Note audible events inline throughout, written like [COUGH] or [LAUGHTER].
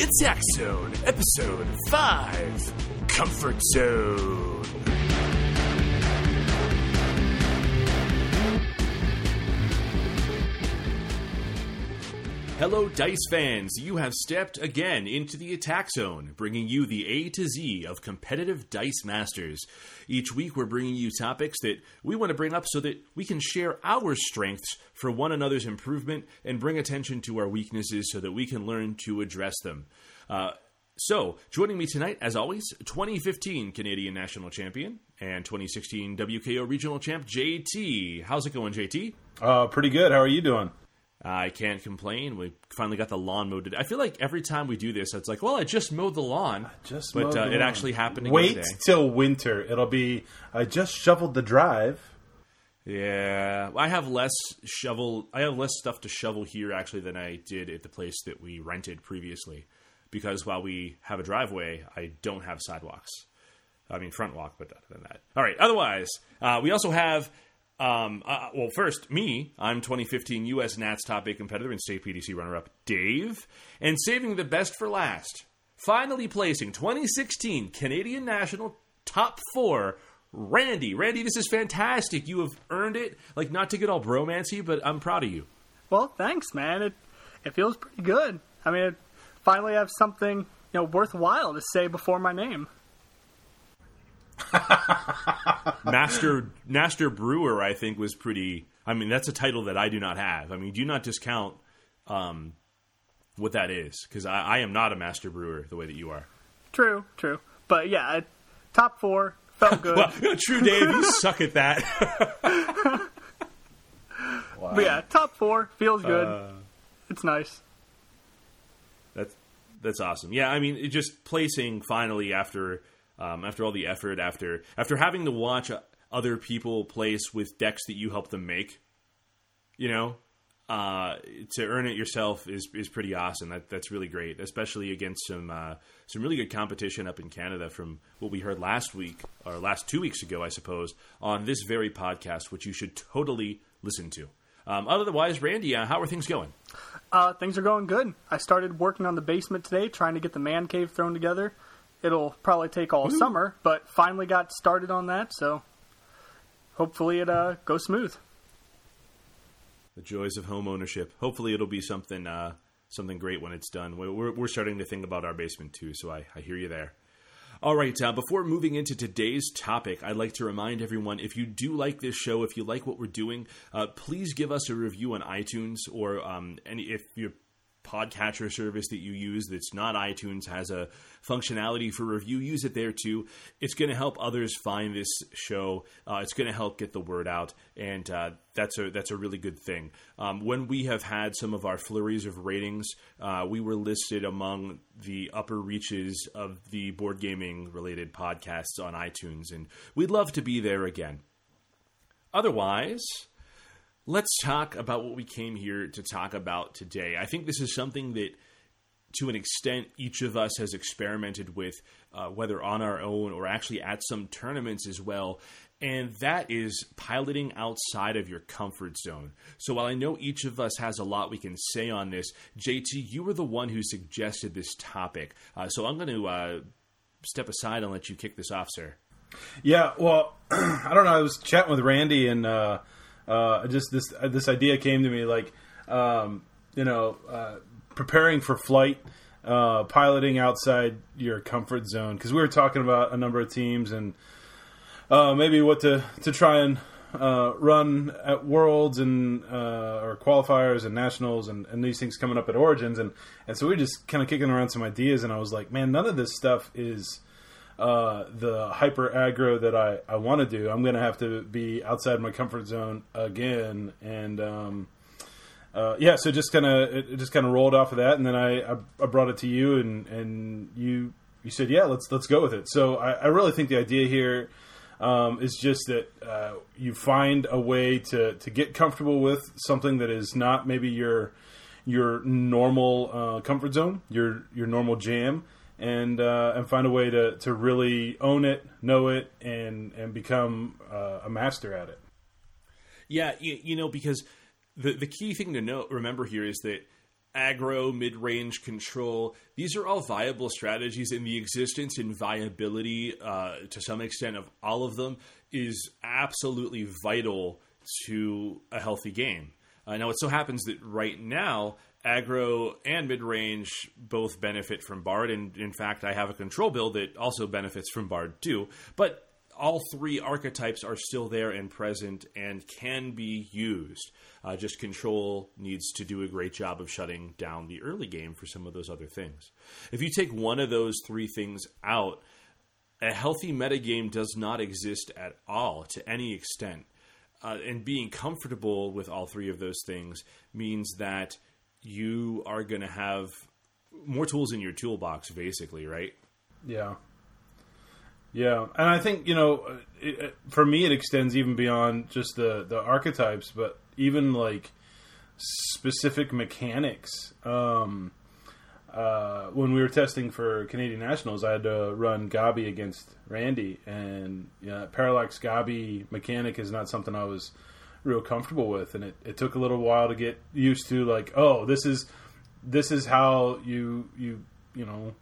Attack Zone, Episode 5 Comfort Zone. Hello, Dice fans. You have stepped again into the Attack Zone, bringing you the A to Z of competitive Dice Masters. Each week, we're bringing you topics that we want to bring up so that we can share our strengths for one another's improvement and bring attention to our weaknesses so that we can learn to address them. Uh, so, joining me tonight, as always, 2015 Canadian National Champion and 2016 WKO Regional Champ JT. How's it going, JT? Uh, pretty good. How are you doing? I can't complain. We finally got the lawn mowed. I feel like every time we do this, it's like, well, I just mowed the lawn, just but mowed uh, it lawn. actually happened. Again Wait till winter. It'll be. I just shoveled the drive. Yeah, I have less shovel. I have less stuff to shovel here actually than I did at the place that we rented previously, because while we have a driveway, I don't have sidewalks. I mean front walk, but other than that, all right. Otherwise, uh, we also have. Um, uh, well, first, me. I'm 2015 U.S. Nats top eight competitor and state PDC runner-up, Dave, and saving the best for last. Finally placing 2016 Canadian National top four, Randy. Randy, this is fantastic. You have earned it. Like, not to get all bromancy, but I'm proud of you. Well, thanks, man. It it feels pretty good. I mean, it, finally have something you know worthwhile to say before my name. [LAUGHS] Master Master Brewer, I think, was pretty. I mean, that's a title that I do not have. I mean, do not discount um, what that is because I, I am not a Master Brewer the way that you are. True, true. But yeah, it, top four felt [LAUGHS] good. Well, true, Dave. You suck at that. [LAUGHS] but yeah, top four feels good. Uh, it's nice. That's that's awesome. Yeah, I mean, it just placing finally after um, after all the effort, after after having to watch other people place with decks that you help them make, you know, uh, to earn it yourself is is pretty awesome. That that's really great, especially against some uh, some really good competition up in Canada from what we heard last week or last two weeks ago, I suppose, on this very podcast, which you should totally listen to. Um, otherwise, Randy, uh, how are things going? Uh, things are going good. I started working on the basement today, trying to get the man cave thrown together. It'll probably take all summer, but finally got started on that. So hopefully it uh, goes smooth. The joys of home ownership. Hopefully, it'll be something uh, something great when it's done. We're, we're starting to think about our basement too, so I, I hear you there. All right, uh, before moving into today's topic, I'd like to remind everyone if you do like this show, if you like what we're doing, uh, please give us a review on iTunes or um, any if your podcatcher service that you use that's not iTunes has a functionality for review, use it there too. It's going to help others find this show. Uh, it's going to help get the word out, and uh, that's a that's a really good thing. Um, when we have had some of our flurries of ratings, uh, we were listed among the upper reaches of the board gaming related podcasts on iTunes, and we'd love to be there again. Otherwise, let's talk about what we came here to talk about today. I think this is something that, to an extent, each of us has experimented with, uh, whether on our own or actually at some tournaments as well. And that is piloting outside of your comfort zone. So while I know each of us has a lot we can say on this, JT, you were the one who suggested this topic. Uh, so I'm going to uh, step aside and let you kick this off, sir. Yeah. Well, [CLEARS THROAT] I don't know. I was chatting with Randy, and uh, just this uh, this idea came to me. Like, um, you know, uh, preparing for flight, uh, piloting outside your comfort zone. Because we were talking about a number of teams and uh, maybe what to to try and uh, run at worlds and uh, or qualifiers and nationals and, and these things coming up at origins and and so we were just kind of kicking around some ideas and I was like, man, none of this stuff is uh, the hyper aggro that I, I want to do. I'm going to have to be outside my comfort zone again and. Um, uh, yeah, so just kind of it, just kind of rolled off of that, and then I, I, I brought it to you, and, and you you said yeah, let's let's go with it. So I, I really think the idea here um, is just that uh, you find a way to, to get comfortable with something that is not maybe your your normal uh, comfort zone, your your normal jam, and uh, and find a way to, to really own it, know it, and and become uh, a master at it. Yeah, you, you know, because the the key thing to know remember here is that aggro, mid range control. These are all viable strategies, and the existence and viability, uh, to some extent, of all of them is absolutely vital to a healthy game. Uh, now, it so happens that right now, aggro and mid range both benefit from Bard, and in fact, I have a control build that also benefits from Bard too. But all three archetypes are still there and present and can be used. Uh, just control needs to do a great job of shutting down the early game for some of those other things. If you take one of those three things out, a healthy metagame does not exist at all to any extent. Uh, and being comfortable with all three of those things means that you are going to have more tools in your toolbox, basically, right? Yeah. Yeah, and I think you know, it, for me, it extends even beyond just the the archetypes, but even like specific mechanics. Um, uh, when we were testing for Canadian Nationals, I had to run Gabi against Randy, and you know, parallax Gabi mechanic is not something I was real comfortable with, and it, it took a little while to get used to. Like, oh, this is this is how you you you know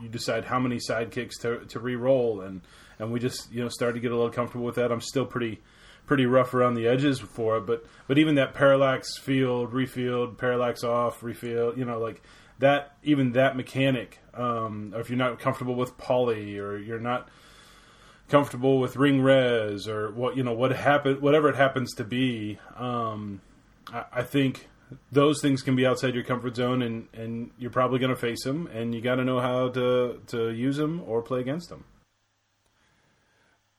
you decide how many sidekicks to to re-roll, and and we just you know started to get a little comfortable with that. I'm still pretty pretty rough around the edges for it, but but even that parallax field, refield, parallax off, refield, you know, like that even that mechanic. Um, or if you're not comfortable with poly, or you're not comfortable with ring res, or what you know what happen, whatever it happens to be, um, I, I think those things can be outside your comfort zone, and, and you're probably going to face them, and you got to know how to to use them or play against them.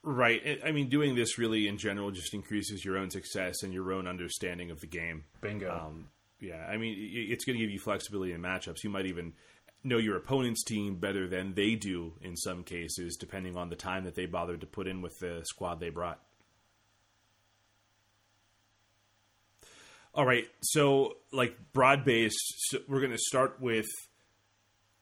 Right. I mean, doing this really in general just increases your own success and your own understanding of the game. Bingo. Um, yeah, I mean, it's going to give you flexibility in matchups. You might even know your opponent's team better than they do in some cases, depending on the time that they bothered to put in with the squad they brought. All right, so like broad based, so we're going to start with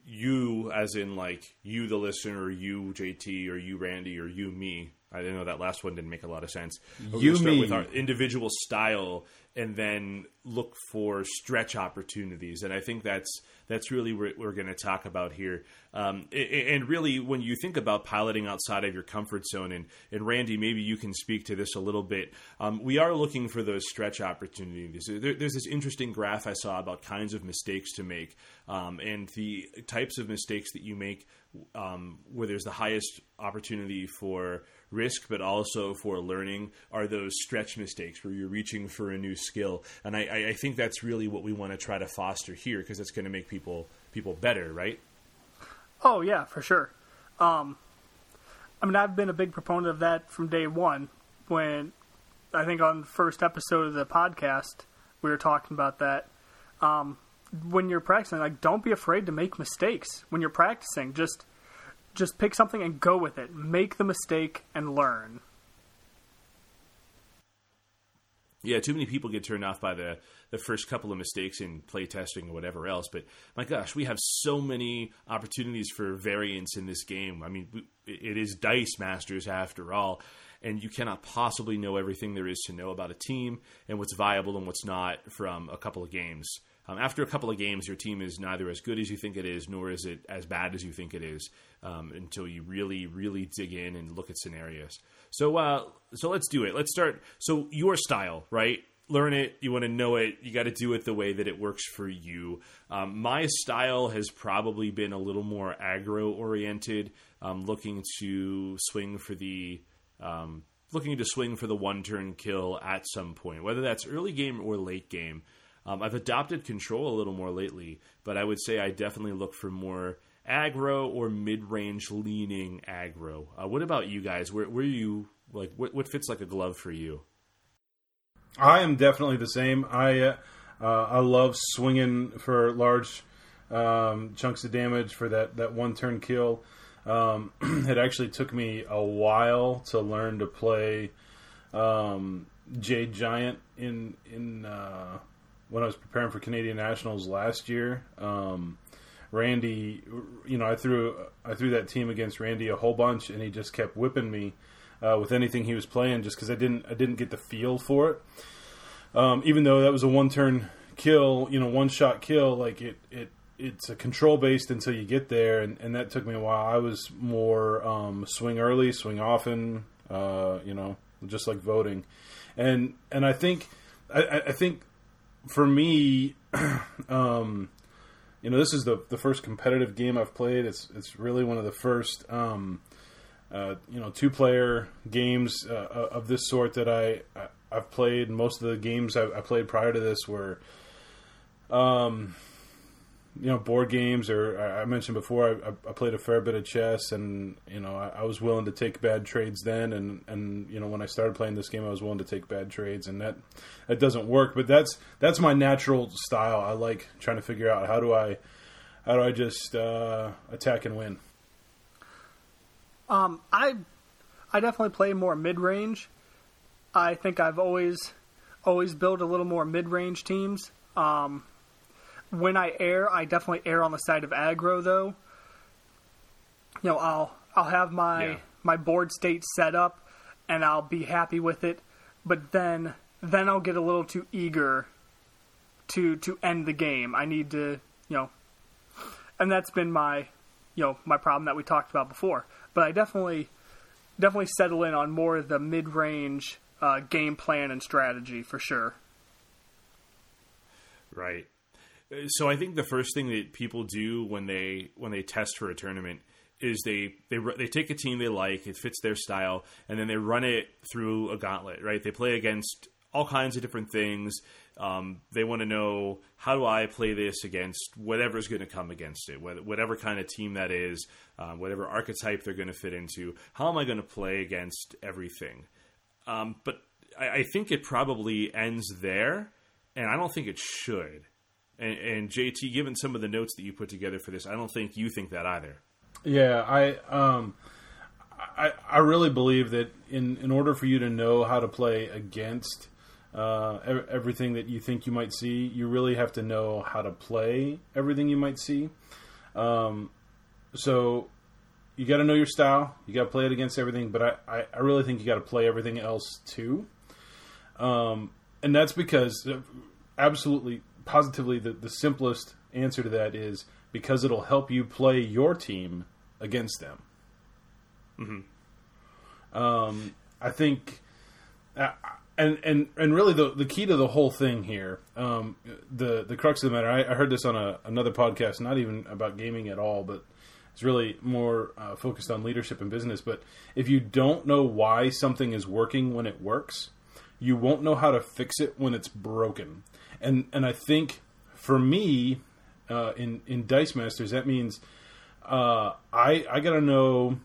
you, as in like you, the listener, you, JT, or you, Randy, or you, me. I didn't know that last one didn't make a lot of sense. We're You, start me. with our individual style, and then look for stretch opportunities. And I think that's that's really what we're going to talk about here. Um, and really, when you think about piloting outside of your comfort zone, and, and Randy, maybe you can speak to this a little bit. Um, we are looking for those stretch opportunities. There, there's this interesting graph I saw about kinds of mistakes to make, um, and the types of mistakes that you make um, where there's the highest opportunity for risk, but also for learning, are those stretch mistakes where you're reaching for a new skill. And I, I- think that's really what we want to try to foster here because it's going to make people people better, right? Oh yeah, for sure. Um, I mean, I've been a big proponent of that from day one. When I think on the first episode of the podcast, we were talking about that. Um, when you're practicing, like, don't be afraid to make mistakes. When you're practicing, just just pick something and go with it. Make the mistake and learn. Yeah, too many people get turned off by the the first couple of mistakes in play testing or whatever else. But my gosh, we have so many opportunities for variance in this game. I mean, it is Dice Masters after all, and you cannot possibly know everything there is to know about a team and what's viable and what's not from a couple of games. Um, after a couple of games, your team is neither as good as you think it is, nor is it as bad as you think it is, um, until you really, really dig in and look at scenarios. So, uh, so let's do it. Let's start. So, your style, right? Learn it. You want to know it. You got to do it the way that it works for you. Um, my style has probably been a little more aggro oriented, um, looking to swing for the um, looking to swing for the one turn kill at some point, whether that's early game or late game. Um, I've adopted control a little more lately, but I would say I definitely look for more aggro or mid range leaning aggro. Uh, what about you guys? Where, where you like? What, what fits like a glove for you? I am definitely the same. I uh, uh, I love swinging for large um, chunks of damage for that, that one turn kill. Um, [CLEARS THROAT] it actually took me a while to learn to play um, Jade Giant in in uh, when I was preparing for Canadian Nationals last year. Um, Randy, you know, I threw I threw that team against Randy a whole bunch, and he just kept whipping me uh, with anything he was playing, just because I didn't I didn't get the feel for it. Um, even though that was a one turn kill, you know, one shot kill, like it, it it's a control based until you get there, and, and that took me a while. I was more um, swing early, swing often, uh, you know, just like voting, and and I think I, I think for me, [CLEARS THROAT] um, you know, this is the the first competitive game I've played. It's it's really one of the first. Um, uh, you know, two player games uh, of this sort that I, I have played. Most of the games I, I played prior to this were, um, you know, board games, or I mentioned before, I, I played a fair bit of chess, and you know, I, I, was willing to take bad trades then, and and you know, when I started playing this game, I was willing to take bad trades, and that that doesn't work. But that's that's my natural style. I like trying to figure out how do I how do I just uh, attack and win. Um, I I definitely play more mid range. I think I've always always built a little more mid range teams. Um, when I err, I definitely err on the side of aggro though. You know, I'll I'll have my yeah. my board state set up and I'll be happy with it, but then then I'll get a little too eager to to end the game. I need to, you know, and that's been my you know my problem that we talked about before. But I definitely definitely settle in on more of the mid range uh, game plan and strategy for sure. Right so I think the first thing that people do when they when they test for a tournament is they they they take a team they like, it fits their style, and then they run it through a gauntlet. Right? They play against all kinds of different things. Um, they want to know how do I play this against whatever is going to come against it, whatever kind of team that is, um, whatever archetype they're going to fit into. How am I going to play against everything? Um, but I, I think it probably ends there, and I don't think it should. And, and, JT, given some of the notes that you put together for this, I don't think you think that either. Yeah, I um, I, I really believe that in in order for you to know how to play against uh, everything that you think you might see, you really have to know how to play everything you might see. Um, so you got to know your style. You got to play it against everything, but I, I, I really think you got to play everything else too. Um, and that's because uh, absolutely positively the, the simplest answer to that is because it'll help you play your team against them. Mm-hmm. Um, I think, uh, and and and really the the key to the whole thing here, um, the the crux of the matter. I, I heard this on a, another podcast, not even about gaming at all, but it's really more uh, focused on leadership and business. But if you don't know why something is working when it works, you won't know how to fix it when it's broken and and I think for me uh, in in Dice Masters that means uh, I I got to know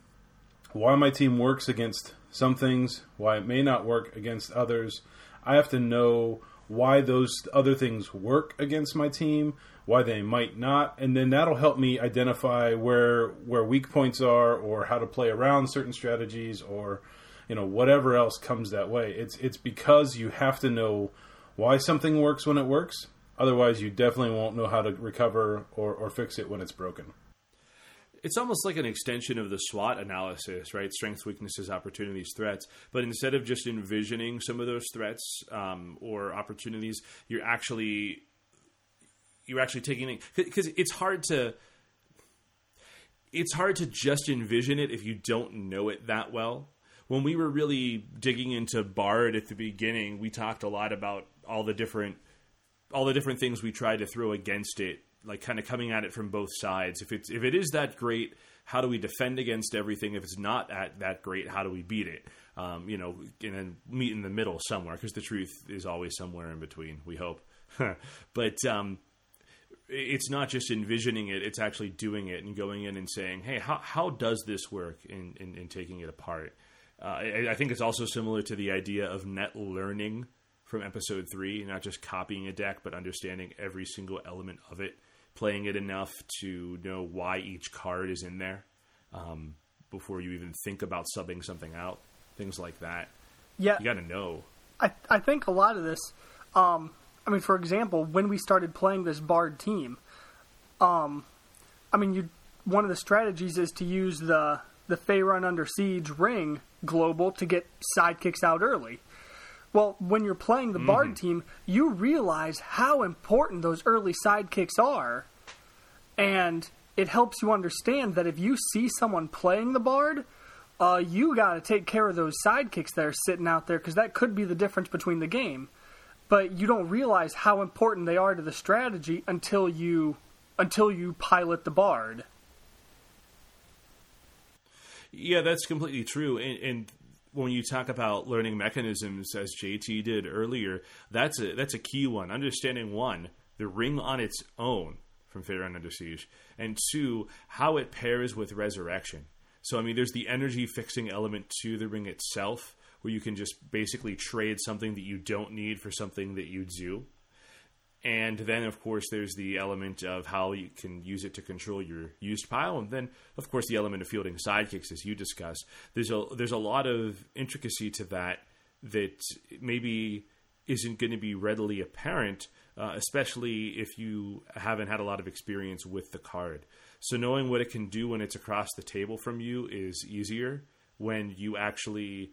why my team works against some things, why it may not work against others. I have to know why those other things work against my team, why they might not, and then that'll help me identify where where weak points are or how to play around certain strategies or you know whatever else comes that way. It's it's because you have to know why something works when it works. Otherwise, you definitely won't know how to recover or, or fix it when it's broken. It's almost like an extension of the SWOT analysis, right? Strengths, weaknesses, opportunities, threats. But instead of just envisioning some of those threats um, or opportunities, you're actually you're actually taking it because it's hard to it's hard to just envision it if you don't know it that well. When we were really digging into Bard at the beginning, we talked a lot about all the different all the different things we try to throw against it, like kind of coming at it from both sides. If it's if it is that great, how do we defend against everything? If it's not at that great, how do we beat it? Um, you know, and then meet in the middle somewhere because the truth is always somewhere in between. We hope, [LAUGHS] but um, it's not just envisioning it; it's actually doing it and going in and saying, "Hey, how how does this work?" in taking it apart. Uh, I, I think it's also similar to the idea of net learning from episode three, not just copying a deck, but understanding every single element of it, playing it enough to know why each card is in there um, before you even think about subbing something out, things like that. Yeah, you got to know. I I think a lot of this. Um, I mean, for example, when we started playing this Bard team, um, I mean, you one of the strategies is to use the the Faerun Under Siege ring global to get sidekicks out early Well, when you're playing the Bard team, you realize how important those early sidekicks are. And it helps you understand that if you see someone playing the Bard, uh, you got to take care of those sidekicks that are sitting out there because that could be the difference between the game. But you don't realize how important they are to the strategy until you until you pilot the Bard. Yeah, that's completely true. And, and when you talk about learning mechanisms, as JT did earlier, that's a that's a key one. Understanding one, the ring on its own from Faerun Under Siege, and two, how it pairs with Resurrection. So I mean, there's the energy fixing element to the ring itself, where you can just basically trade something that you don't need for something that you do. And then, of course, there's the element of how you can use it to control your used pile, and then, of course, the element of fielding sidekicks, as you discussed. There's a there's a lot of intricacy to that that maybe isn't going to be readily apparent, uh, especially if you haven't had a lot of experience with the card. So knowing what it can do when it's across the table from you is easier when you actually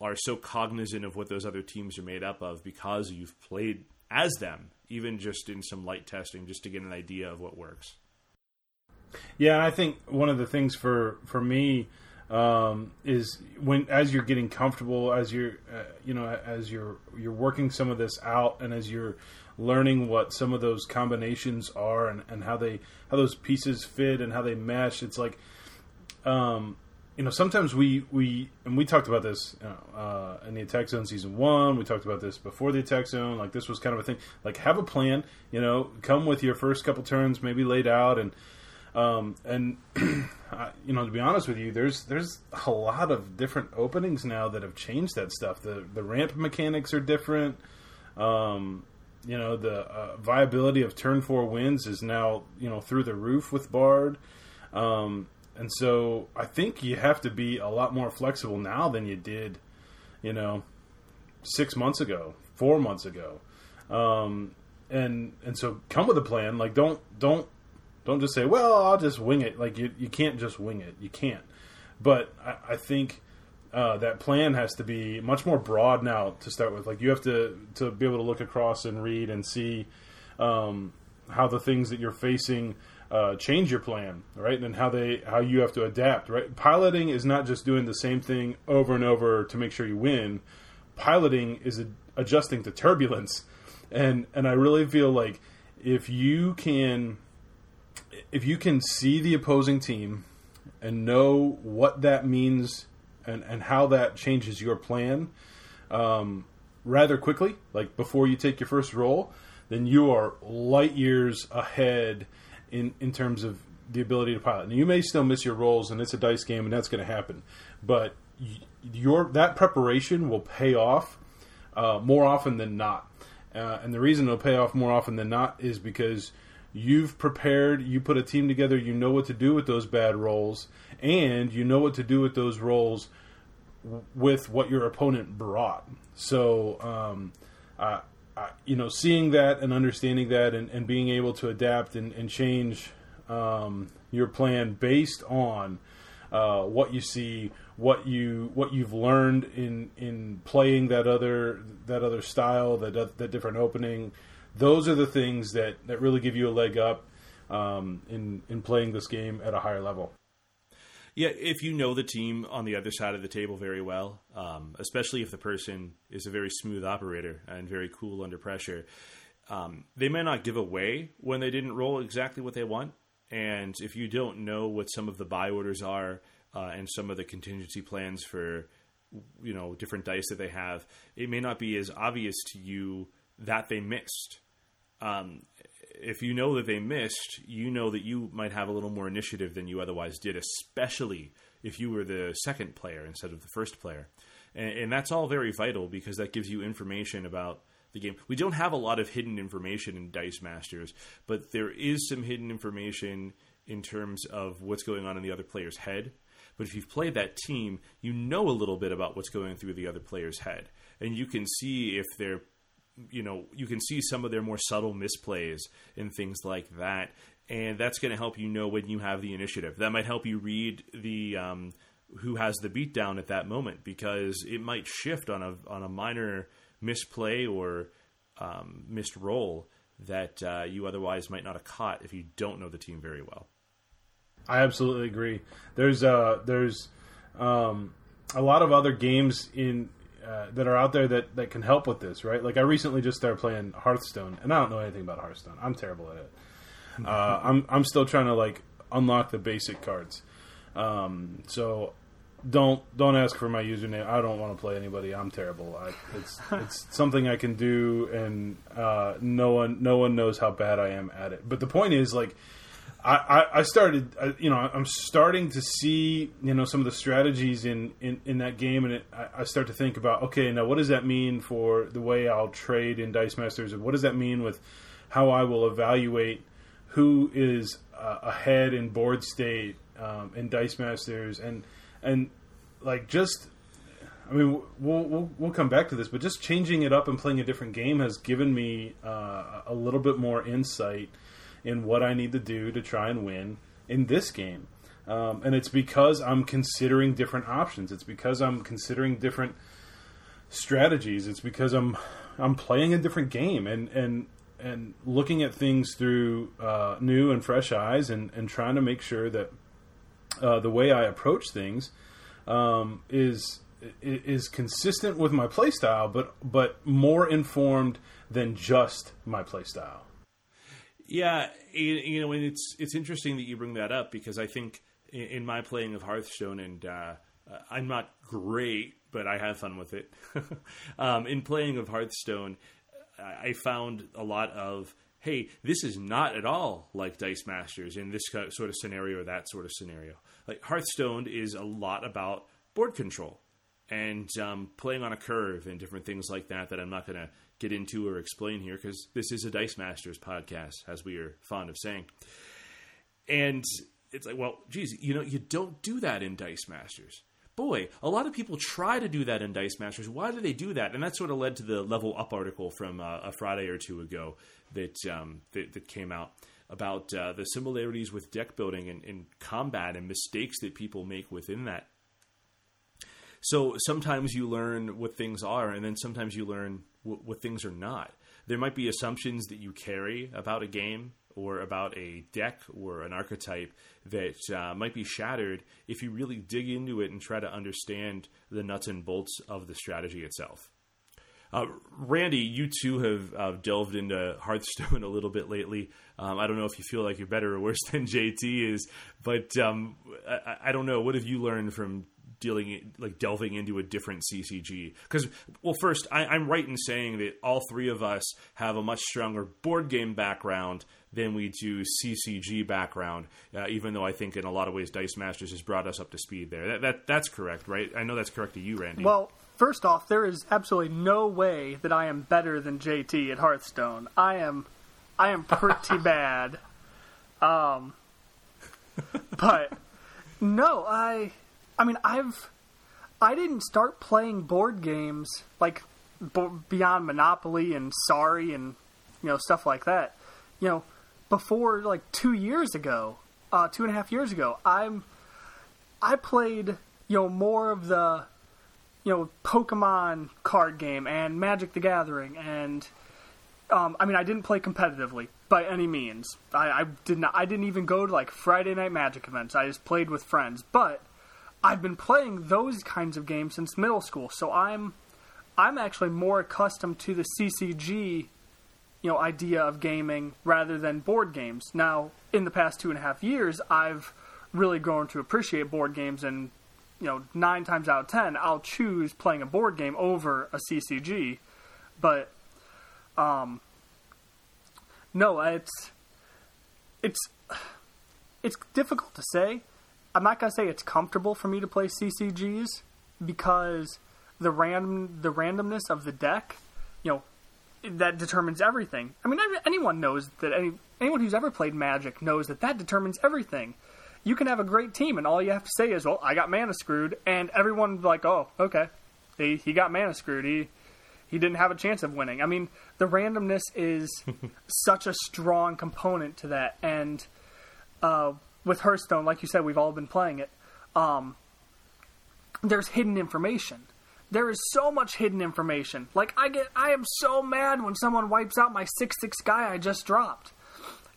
are so cognizant of what those other teams are made up of because you've played as them, even just in some light testing, just to get an idea of what works. Yeah, and I think one of the things for for me um, is when as you're getting comfortable, as you're uh, you know as you're you're working some of this out, and as you're learning what some of those combinations are, and, and how they how those pieces fit and how they mesh. It's like um, you know, sometimes we we and we talked about this you know, uh, in the attack zone season one. We talked about this before the attack zone. Like this was kind of a thing. Like have a plan. You know, come with your first couple turns, maybe laid out, and um, and [CLEARS THROAT] you know, to be honest with you, there's there's a lot of different openings now that have changed that stuff. The the ramp mechanics are different. Um, you know, the uh, viability of turn four wins is now you know through the roof with Bard. Um, and so I think you have to be a lot more flexible now than you did, you know, six months ago, four months ago. Um, and and so come with a plan. Like don't don't don't just say, well, I'll just wing it. Like you you can't just wing it. You can't. But I, I think uh, that plan has to be much more broad now to start with. Like you have to to be able to look across and read and see um, how the things that you're facing uh, change your plan, right? And how they how you have to adapt, right? Piloting is not just doing the same thing over and over to make sure you win. Piloting is adjusting to turbulence, and and I really feel like if you can if you can see the opposing team and know what that means and and how that changes your plan um, rather quickly, like before you take your first roll, then you are light years ahead in in terms of the ability to pilot. Now you may still miss your rolls, and it's a dice game, and that's going to happen. But your that preparation will pay off uh, more often than not. Uh, and the reason it'll pay off more often than not is because you've prepared, you put a team together, you know what to do with those bad rolls, and you know what to do with those rolls with what your opponent brought. So, um, you know, seeing that and understanding that and, and being able to adapt and, and change um, your plan based on uh, what you see, what you what you've learned in in playing that other that other style, that that different opening. Those are the things that, that really give you a leg up um, in in playing this game at a higher level. Yeah, if you know the team on the other side of the table very well, um, especially if the person is a very smooth operator and very cool under pressure, um, they may not give away when they didn't roll exactly what they want. And if you don't know what some of the buy orders are uh, and some of the contingency plans for you know different dice that they have, it may not be as obvious to you that they missed. Um, if you know that they missed, you know that you might have a little more initiative than you otherwise did, especially if you were the second player instead of the first player. And, and, that's all very vital because that gives you information about the game. We don't have a lot of hidden information in Dice Masters, but there is some hidden information in terms of what's going on in the other player's head. But if you've played that team, you know a little bit about what's going through the other player's head. And you can see if they're you know you can see some of their more subtle misplays and things like that and that's going to help you know when you have the initiative that might help you read the um, who has the beatdown at that moment because it might shift on a on a minor misplay or um, missed roll that uh, you otherwise might not have caught if you don't know the team very well. I absolutely agree. There's uh there's um, a lot of other games in uh, that are out there that, that can help with this, right? Like I recently just started playing Hearthstone, and I don't know anything about Hearthstone. I'm terrible at it. Uh, I'm I'm still trying to like unlock the basic cards. Um, so don't don't ask for my username. I don't want to play anybody. I'm terrible. I, it's [LAUGHS] it's something I can do, and uh, no one no one knows how bad I am at it. But the point is, like, I, I, started, I, you know, I'm starting to see, you know, some of the strategies in, in, in that game, and it, I, I start to think about, okay, now what does that mean for the way I'll trade in Dice Masters, and what does that mean with how I will evaluate who is uh, ahead in board state um, in Dice Masters, and and like just I mean, we'll, we'll we'll come back to this, but just changing it up and playing a different game has given me uh, a little bit more insight in what I need to do to try and win in this game. Um, and it's because I'm considering different options. It's because I'm considering different strategies. It's because I'm I'm playing a different game and and and looking at things through uh, new and fresh eyes and and trying to make sure that uh, the way I approach things um, is is consistent with my playstyle, but but more informed than just my playstyle. Yeah, you know, and it's it's interesting that you bring that up because I think in my playing of Hearthstone, and uh, I'm not great, but I have fun with it. [LAUGHS] um, in playing of Hearthstone, I found a lot of hey, this is not at all like Dice Masters in this sort of scenario or that sort of scenario. Like Hearthstone is a lot about board control and um, playing on a curve and different things like that that I'm not going to get into or explain here because this is a Dice Masters podcast, as we are fond of saying. And it's like, well, geez, you know, you don't do that in Dice Masters. Boy, a lot of people try to do that in Dice Masters. Why do they do that? And that sort of led to the Level Up article from uh, a Friday or two ago that um, that, that, came out about uh, the similarities with deck building and, and combat and mistakes that people make within that so sometimes you learn what things are, and then sometimes you learn what, things are not. There might be assumptions that you carry about a game or about a deck or an archetype that uh, might be shattered if you really dig into it and try to understand the nuts and bolts of the strategy itself. Uh, Randy, you too have uh, delved into Hearthstone [LAUGHS] a little bit lately. Um, I don't know if you feel like you're better or worse [LAUGHS] than JT is, but um, I, I, don't know. What have you learned from dealing like delving into a different CCG because well first I, am right in saying that all three of us have a much stronger board game background than we do CCG background uh, even though I think in a lot of ways Dice Masters has brought us up to speed there. That, that that's correct right? I know that's correct to you Randy. Well first off there is absolutely no way that I am better than JT at Hearthstone. I am I am pretty [LAUGHS] bad. Um but no I I mean, I've I didn't start playing board games like beyond Monopoly and Sorry and you know stuff like that. You know, before like two years ago, uh, two and a half years ago, I'm I played you know more of the you know Pokemon card game and Magic the Gathering and um, I mean I didn't play competitively by any means. I, I did not. I didn't even go to like Friday night Magic events. I just played with friends, but I've been playing those kinds of games since middle school, so I'm I'm actually more accustomed to the CCG, you know, idea of gaming rather than board games. Now, in the past two and a half years, I've really grown to appreciate board games, and you know, nine times out of ten, I'll choose playing a board game over a CCG. But, um, no, it's it's it's difficult to say I'm not gonna say it's comfortable for me to play CCGs because the random the randomness of the deck, you know, that determines everything. I mean, anyone knows that any anyone who's ever played Magic knows that that determines everything. You can have a great team, and all you have to say is, "Well, I got mana screwed," and everyone's like, "Oh, okay, he he got mana screwed. He he didn't have a chance of winning." I mean, the randomness is [LAUGHS] such a strong component to that, and uh, with Hearthstone, like you said, we've all been playing it. Um, there's hidden information. There is so much hidden information. Like I get, I am so mad when someone wipes out my six six guy I just dropped,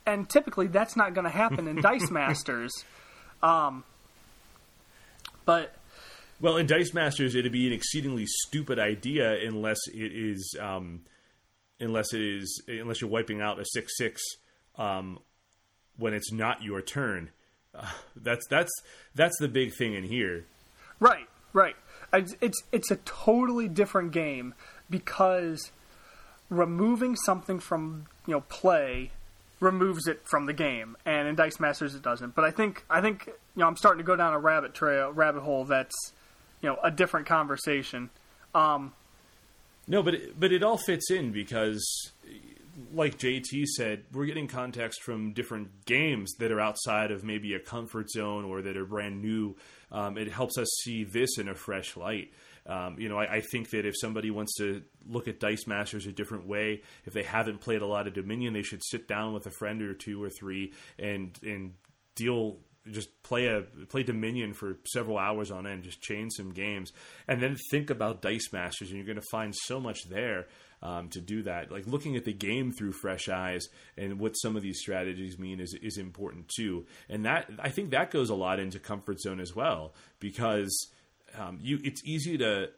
and typically that's not going to happen in [LAUGHS] Dice Masters. Um, but Well, in Dice Masters, it'd be an exceedingly stupid idea unless it is, um, unless it is, unless you're wiping out a six six um, when it's not your turn. Uh, that's that's that's the big thing in here. Right, right. It's it's, it's a totally different game because removing something from you know play removes it from the game, and in Dice Masters it doesn't. But I think I think you know I'm starting to go down a rabbit trail, rabbit hole that's you know a different conversation. Um, No, but it, but it all fits in because, like JT said, we're getting context from different games that are outside of maybe a comfort zone or that are brand new. Um, it helps us see this in a fresh light. Um, you know, I, I think that if somebody wants to look at Dice Masters a different way, if they haven't played a lot of Dominion, they should sit down with a friend or two or three and and deal just play a play Dominion for several hours on end, just chain some games, and then think about Dice Masters, and you're going to find so much there um, to do that. Like looking at the game through fresh eyes and what some of these strategies mean is is important too. And that I think that goes a lot into comfort zone as well because um, you it's easy to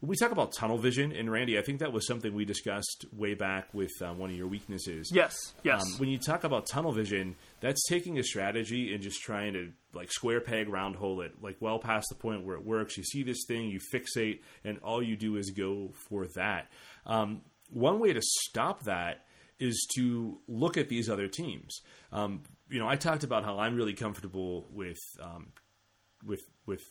when we talk about tunnel vision and Randy, I think that was something we discussed way back with um, one of your weaknesses. yes, yes, Um, when you talk about tunnel vision, that's taking a strategy and just trying to like square peg round hole it, like well past the point where it works. You see this thing, you fixate, and all you do is go for that. Um, one way to stop that is to look at these other teams. Um, you know, I talked about how I'm really comfortable with um, with with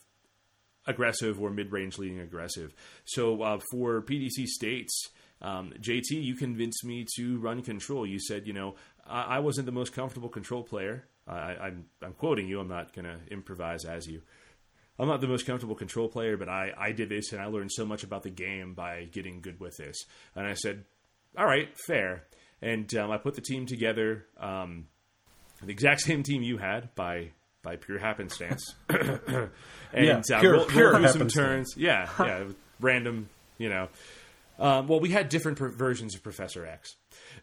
aggressive or mid-range leading aggressive. So uh, for PDC states, um, JT, you convinced me to run control. You said, you know, I, I wasn't the most comfortable control player. I, I'm, I'm quoting you. I'm not going to improvise as you. I'm not the most comfortable control player, but I, I did this and I learned so much about the game by getting good with this. And I said, all right, fair. And um, I put the team together, um, the exact [LAUGHS] same team you had by by pure happenstance. [COUGHS] and Yeah, uh, pure- roll, pure roll through some turns. Yeah, [LAUGHS] yeah, random, you know. Um, well, we had different per- versions of Professor X,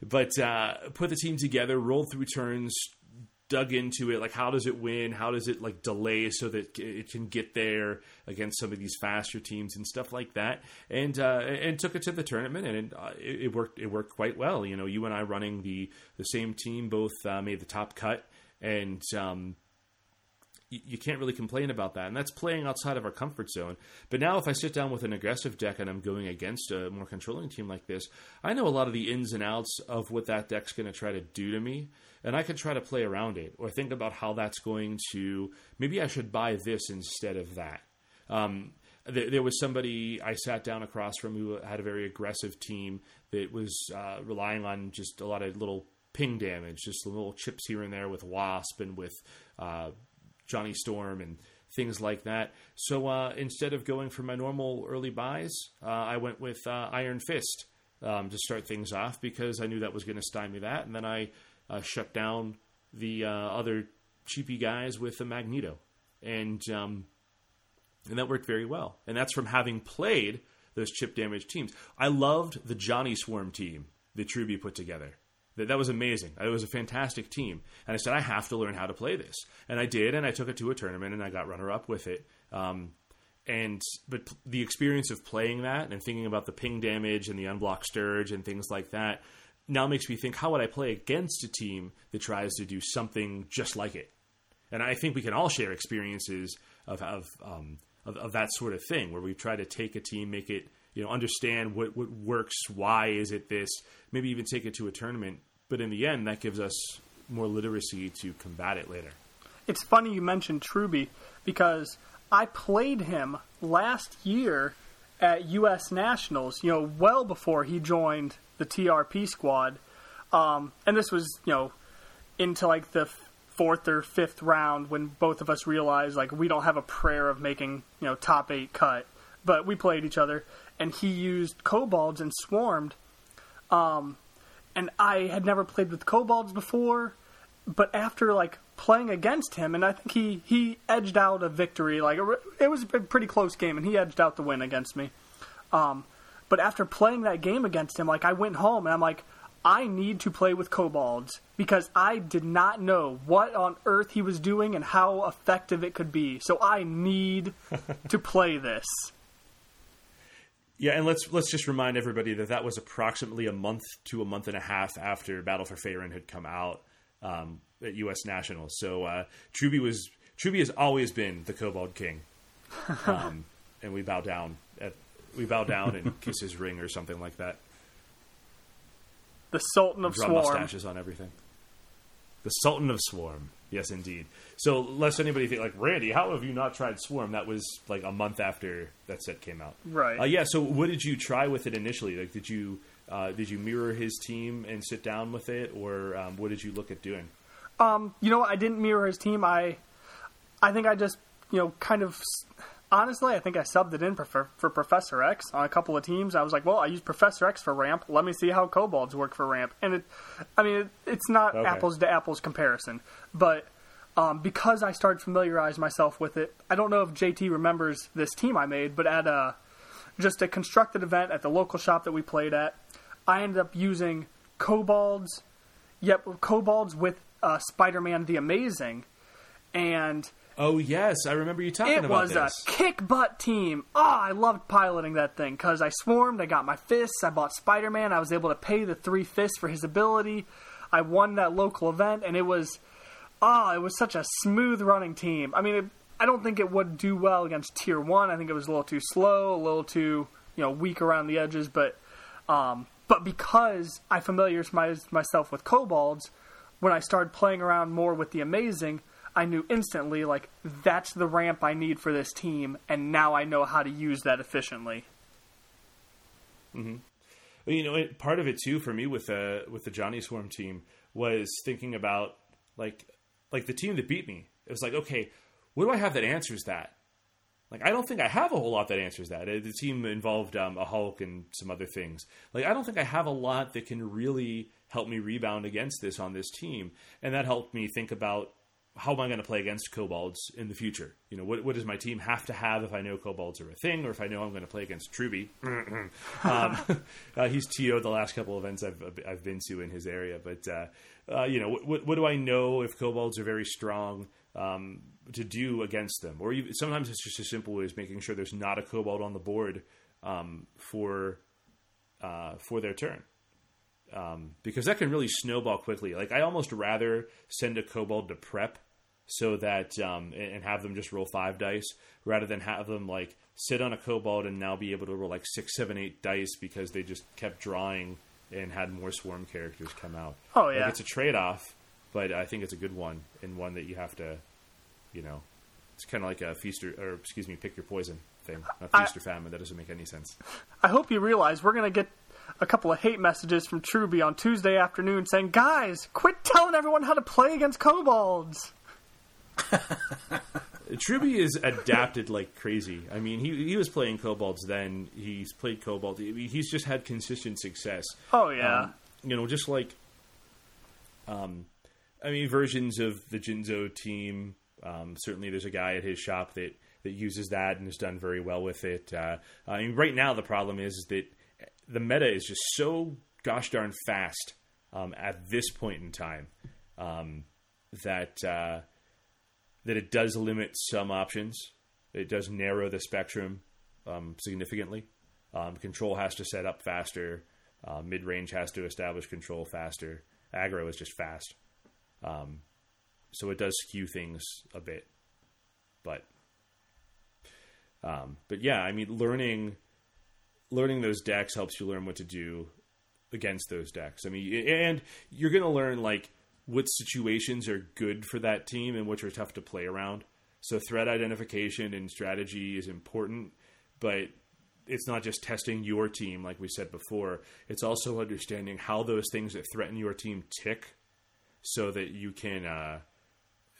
but uh, put the team together, rolled through turns, dug into it. Like, how does it win? How does it like delay so that it can get there against some of these faster teams and stuff like that? And uh, and took it to the tournament, and uh, it, it worked. It worked quite well. You know, you and I running the the same team both uh, made the top cut, and um, you you can't really complain about that. And that's playing outside of our comfort zone. But now, if I sit down with an aggressive deck and I'm going against a more controlling team like this, I know a lot of the ins and outs of what that deck's going to try to do to me. And I can try to play around it or think about how that's going to. Maybe I should buy this instead of that. Um, there, there was somebody I sat down across from who had a very aggressive team that was uh, relying on just a lot of little ping damage, just little chips here and there with Wasp and with uh, Johnny Storm and things like that. So uh, instead of going for my normal early buys, uh, I went with uh, Iron Fist um, to start things off because I knew that was going to stymie that, and then I uh, shut down the uh, other cheapy guys with the Magneto, and um, and that worked very well. And that's from having played those chip damage teams. I loved the Johnny Swarm team that Truby put together. That that was amazing. It was a fantastic team, and I said I have to learn how to play this, and I did, and I took it to a tournament, and I got runner up with it. Um, and but the experience of playing that and thinking about the ping damage and the unblocked Stirge and things like that now makes me think how would I play against a team that tries to do something just like it? And I think we can all share experiences of of, um, of of that sort of thing where we try to take a team, make it you know understand what what works, why is it this, maybe even take it to a tournament. But in the end, that gives us more literacy to combat it later. it's funny you mentioned Truby because I played him last year at U.S. Nationals. You know, well before he joined the TRP squad, um, and this was you know into like the fourth or fifth round when both of us realized like we don't have a prayer of making you know top eight cut, but we played each other, and he used kobolds and swarmed, um, and I had never played with kobolds before, but after like playing against him, and I think he he edged out a victory. Like it was a pretty close game, and he edged out the win against me. Um, but after playing that game against him, like I went home and I'm like, I need to play with kobolds because I did not know what on earth he was doing and how effective it could be. So I need [LAUGHS] to play this. Yeah, and let's let's just remind everybody that that was approximately a month to a month and a half after Battle for Faerun had come out um, at U.S. Nationals. So uh, Truby was Truby has always been the Kobold King, [LAUGHS] um, and we bow down at we bow down and kiss his ring or something like that. The Sultan of Draw Swarm. mustaches on everything. The Sultan of Swarm. Yes, indeed. So, lest anybody think like Randy, how have you not tried Swarm? That was like a month after that set came out. Right. Uh, yeah. So, what did you try with it initially? Like, did you uh, did you mirror his team and sit down with it, or um, what did you look at doing? Um, you know, what? I didn't mirror his team. I, I think I just, you know, kind of. Honestly, I think I subbed it in for, for Professor X on a couple of teams. I was like, well, I use Professor X for ramp. Let me see how kobolds work for ramp. And it, I mean, it, it's not Okay. apples to apples comparison, but um, because I started familiarize myself with it, I don't know if JT remembers this team I made, but at a just a constructed event at the local shop that we played at, I ended up using kobolds. Yep, kobolds with uh, Spider-Man the Amazing, and Oh yes, I remember you talking about it about was this. a kick butt team. Oh, I loved piloting that thing because I swarmed, I got my fists, I bought Spider Man, I was able to pay the three fists for his ability. I won that local event, and it was, oh, it was such a smooth running team. I mean, it, I don't think it would do well against Tier One. I think it was a little too slow, a little too you know weak around the edges, but um, but because I familiarized myself with kobolds, when I started playing around more with the amazing, I knew instantly like that's the ramp I need for this team, and now I know how to use that efficiently. you know, it, part of it too for me with the with the Johnny Swarm team was thinking about like like the team that beat me. It was like, okay, what do I have that answers that? Like, I don't think I have a whole lot that answers that. Uh, The team involved um, a Hulk and some other things. Like, I don't think I have a lot that can really help me rebound against this on this team, and that helped me think about how am I going to play against kobolds in the future? You know, what, what does my team have to have if I know kobolds are a thing, or if I know I'm going to play against Truby? um, [LAUGHS] uh, he's TO'd the last couple events I've, I've been to in his area, but uh, uh, you know, what, what do I know if kobolds are very strong um, to do against them? Or sometimes it's just as simple as making sure there's not a kobold on the board um, for uh, for their turn um, because that can really snowball quickly. Like I almost rather send a kobold to prep so that um, and have them just roll five dice rather than have them like sit on a kobold and now be able to roll like six, seven, eight dice because they just kept drawing and had more swarm characters come out. Oh, Like, yeah. it's a trade off, but I think it's a good one and one that you have to, you know, it's kind of like a feast or, or excuse me, pick your poison thing. Not I- or famine. That doesn't make any sense. I hope you realize we're gonna get a couple of hate messages from Truby on Tuesday afternoon saying, "Guys, quit telling everyone how to play against kobolds." [LAUGHS] Truby is adapted like crazy. I mean, he he was playing kobolds then. He's played kobold. He's just had consistent success. Oh yeah, Um, you know, just like, um, I mean, versions of the Jinzo team. Um, certainly, there's a guy at his shop that that uses that and has done very well with it. Uh, I mean, right now the problem is that the meta is just so gosh darn fast um, at this point in time um, that uh, that it does limit some options. It does narrow the spectrum um, significantly. Um, control has to set up faster. Uh, Mid range has to establish control faster. Aggro is just fast. Um, so it does skew things a bit. But um, but yeah, I mean, learning learning those decks helps you learn what to do against those decks. I mean, and you're going to learn like what situations are good for that team and which are tough to play around. So threat identification and strategy is important, but it's not just testing your team like we said before. It's also understanding how those things that threaten your team tick so that you can uh,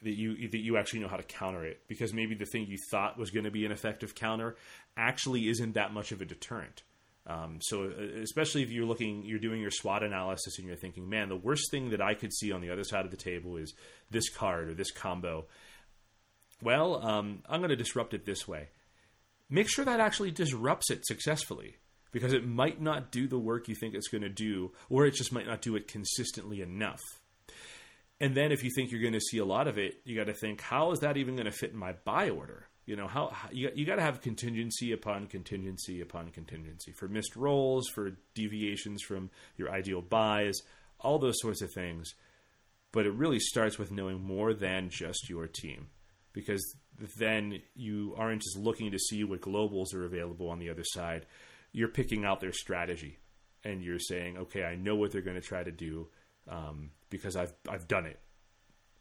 that you that you actually know how to counter it because maybe the thing you thought was going to be an effective counter actually isn't that much of a deterrent. Um, so, uh, especially if you're looking, you're doing your SWOT analysis and you're thinking, man, the worst thing that I could see on the other side of the table is this card or this combo. Well, um, I'm going to disrupt it this way. Make sure that actually disrupts it successfully because it might not do the work you think it's going to do, or it just might not do it consistently enough. And then if you think you're going to see a lot of it, you got to think, how is that even going to fit in my buy order? You know, how, how you, you got to have contingency upon contingency upon contingency for missed rolls, for deviations from your ideal buys, all those sorts of things. But it really starts with knowing more than just your team because then you aren't just looking to see what globals are available on the other side. You're picking out their strategy and you're saying, okay, I know what they're going to try to do um, because I've I've done it.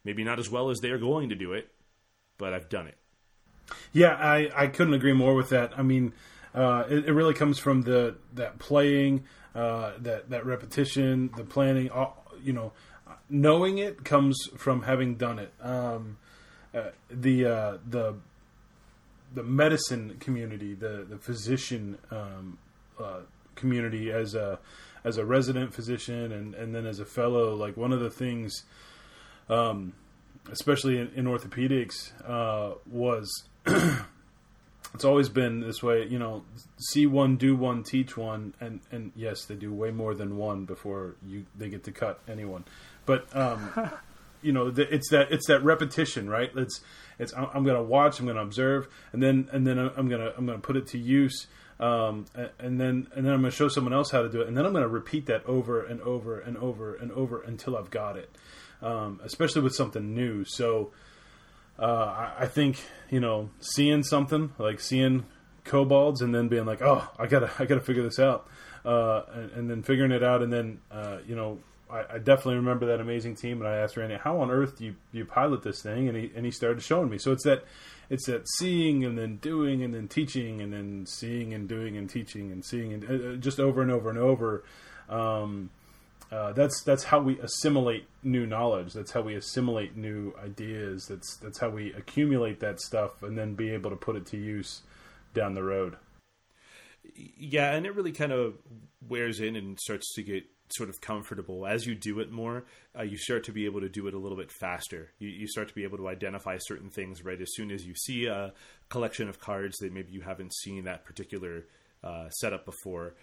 Maybe not as well as they're going to do it, but I've done it. Yeah, I, I couldn't agree more with that. I mean, uh, it, it, really comes from the that playing, uh, that that repetition, the planning. All, you know, knowing it comes from having done it. Um, uh, the uh, the the medicine community, the the physician um, uh, community, as a as a resident physician and, and then as a fellow, like one of the things, um, especially in, in orthopedics, uh, was [CLEARS THROAT] it's always been this way. You know, see one, do one, teach one, and and yes, they do way more than one before you they get to cut anyone. But um, [LAUGHS] you know, it's that it's that repetition, right? It's it's I'm going to watch, I'm going to observe, and then and then I'm going to I'm going to put it to use um, and then and then I'm going to show someone else how to do it, and then I'm going to repeat that over and over and over and over until I've got it. Um, especially with something new. So uh, I, I, think you know seeing something like seeing kobolds and then being like, oh, I gotta I gotta figure this out, uh, and, and, then figuring it out, and then uh, you know. I, I, definitely remember that amazing team, and I asked Randy, "How on earth do you, you pilot this thing?" And he and he started showing me. So it's that it's that seeing and then doing and then teaching and then seeing and doing and teaching and seeing and uh, uh, just over and over and over. Um, uh, that's that's how we assimilate new knowledge. That's how we assimilate new ideas. That's that's how we accumulate that stuff and then be able to put it to use down the road. Yeah, and it really kind of wears in and starts to get sort of comfortable. As you do it more uh, you start to be able to do it a little bit faster. You, you, start to be able to identify certain things right? As soon as you see a collection of cards that maybe you haven't seen that particular uh, setup before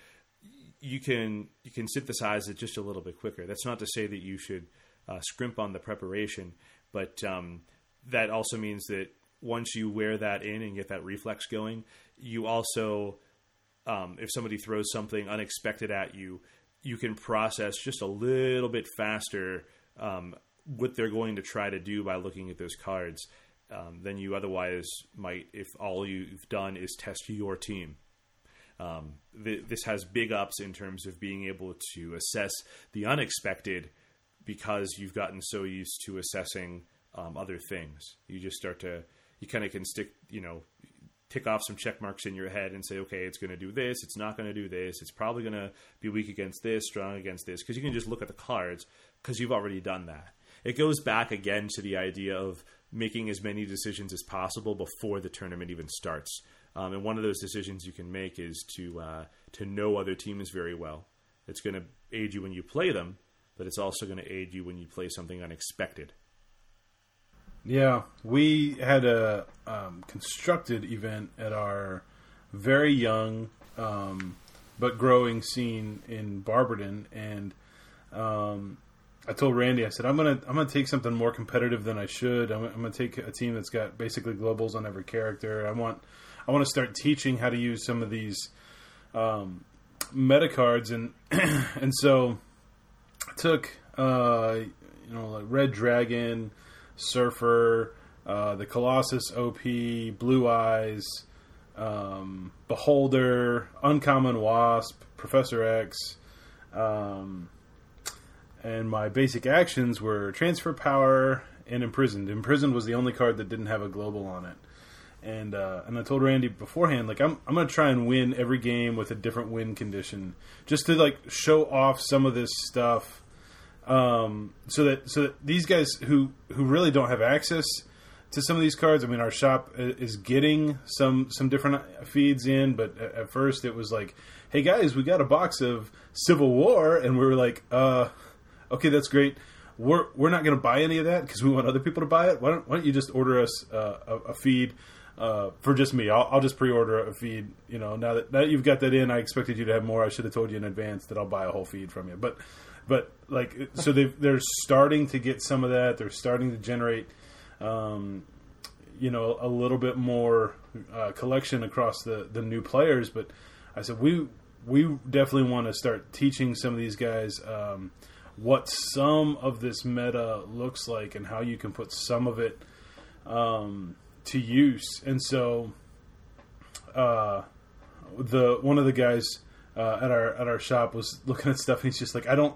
you can you can synthesize it just a little bit quicker. That's not to say that you should uh, scrimp on the preparation but um, that also means that once you wear that in and get that reflex going you also um, if somebody throws something unexpected at you you can process just a little bit faster um, what they're going to try to do by looking at those cards um, than you otherwise might if all you've done is test your team. Um, th- this has big ups in terms of being able to assess the unexpected because you've gotten so used to assessing um, other things. You just start to you kind of can stick you know tick off some check marks in your head and say, okay, it's going to do this, it's not going to do this, it's probably going to be weak against this, strong against this, because you can just look at the cards because you've already done that. It goes back again to the idea of making as many decisions as possible before the tournament even starts. Um, and one of those decisions you can make is to uh, to know other teams very well. It's going to aid you when you play them, but it's also going to aid you when you play something unexpected. Yeah, we had a um, constructed event at our very young um, but growing scene in Barberton, and um, I told Randy, I said, I'm gonna I'm gonna take something more competitive than I should. I'm, I'm, gonna take a team that's got basically globals on every character. I want I want to start teaching how to use some of these um, meta cards, and [CLEARS THROAT] and so I took uh, you know like Red Dragon. Surfer, uh, the Colossus OP, Blue Eyes, um, Beholder, Uncommon Wasp, Professor X, um, and my basic actions were Transfer Power and Imprisoned. Imprisoned was the only card that didn't have a global on it. And uh, and I told Randy beforehand, like I'm I'm gonna try and win every game with a different win condition, just to like show off some of this stuff um, so that so that these guys who who really don't have access to some of these cards. I mean, our shop is getting some some different feeds in, but at first it was like, "Hey guys, we got a box of Civil War," and we were like, "Uh, okay, that's great. We're we're not going to buy any of that because we want other people to buy it. Why don't why don't you just order us uh, a, a, feed?" Uh, for just me, I'll, I'll, just pre-order a feed. You know, now that, now that you've got that in, I expected you to have more. I should have told you in advance that I'll buy a whole feed from you. But, but like, so they they're starting to get some of that. They're starting to generate um, you know, a little bit more uh, collection across the the new players. But I said we we definitely want to start teaching some of these guys um, what some of this meta looks like and how you can put some of it um, to use. And so, uh, the one of the guys uh, at our at our shop was looking at stuff, and he's just like, I don't.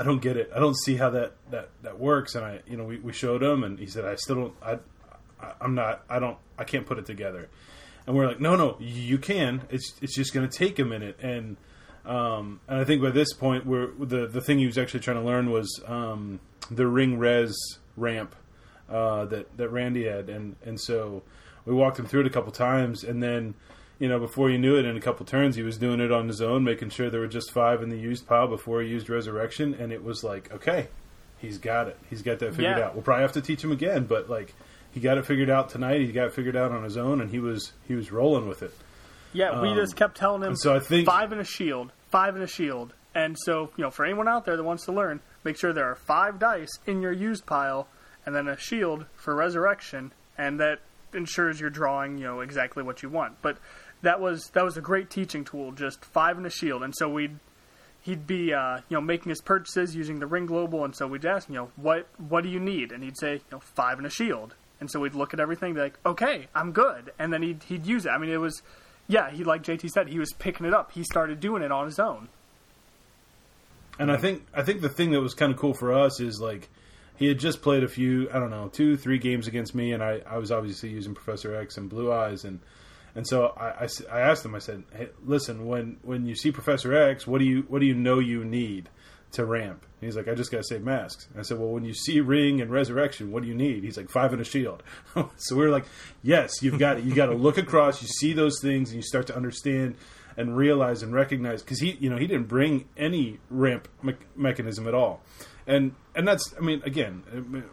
I don't get it. I don't see how that, that, that works. And I, you know, we, we showed him, and he said, I still don't. I, I'm not. I don't. I can't put it together. And we're like, no, no, you can. It's it's just going to take a minute. And um, and I think by this point, we're the the thing he was actually trying to learn was um, the ring res ramp uh, that that Randy had, and and so we walked him through it a couple times, and then you know before you knew it, in a couple turns, he was doing it on his own, making sure there were just five in the used pile before he used resurrection, and it was like, okay, he's got it, he's got that figured yeah. out. We'll probably have to teach him again, but like he got it figured out tonight. He got it figured out on his own, and he was he was rolling with it. Yeah, we um, just kept telling him. So I think five in a shield, five in a shield, and so you know, for anyone out there that wants to learn, make sure there are five dice in your used pile, and then a shield for resurrection, and that ensures you're drawing you know exactly what you want. But that was that was a great teaching tool, just five in a shield, and so we'd he'd be uh, you know making his purchases using the ring global, and so we'd ask you know what what do you need, and he'd say you know five in a shield, and so we'd look at everything, like, okay, I'm good, and then he'd he'd use it. I mean, it was, yeah, he like JT said, he was picking it up. He started doing it on his own. And I think I think the thing that was kind of cool for us is like he had just played a few, I don't know, two, three games against me, and I, I was obviously using Professor X and Blue Eyes, and and so I, I, I asked him, I said, hey, listen, when when you see Professor X, what do you what do you know you need? to ramp. And he's like, I just got to save masks. And I said, well, when you see Ring and Resurrection, what do you need? He's like, five and a shield. [LAUGHS] so we are like, yes, you've got it. You got to look across. You see those things, and you start to understand and realize and recognize because he, you know, he didn't bring any ramp me- mechanism at all. And and that's, I mean, again,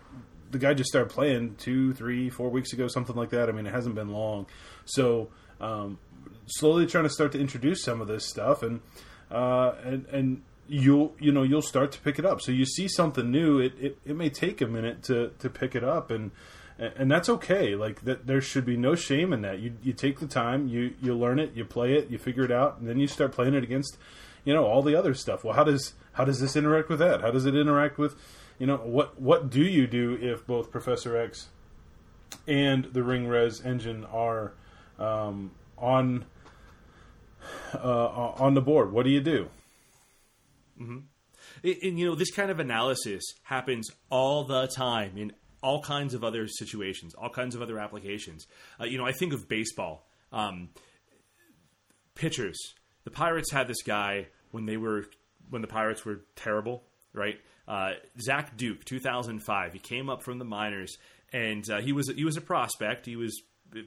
the guy just started playing two, three, four weeks ago, something like that. I mean, it hasn't been long. So um, slowly trying to start to introduce some of this stuff and. Uh, and and you'll you know you'll start to pick it up. So you see something new, it, it, it may take a minute to, to pick it up, and and that's okay. Like that, there should be no shame in that. You you take the time, you you learn it, you play it, you figure it out, and then you start playing it against you know all the other stuff. Well, how does how does this interact with that? How does it interact with you know what what do you do if both Professor X and the Ring Res engine are um, on uh, on the board? What do you do? Mm-hmm. And, and, you know, this kind of analysis happens all the time in all kinds of other situations, all kinds of other applications. Uh, you know, I think of baseball. Um, pitchers. The Pirates had this guy when they were when the Pirates were terrible, right? Uh, Zach Duke, 2005. He came up from the minors, and uh, he was he was a prospect. He was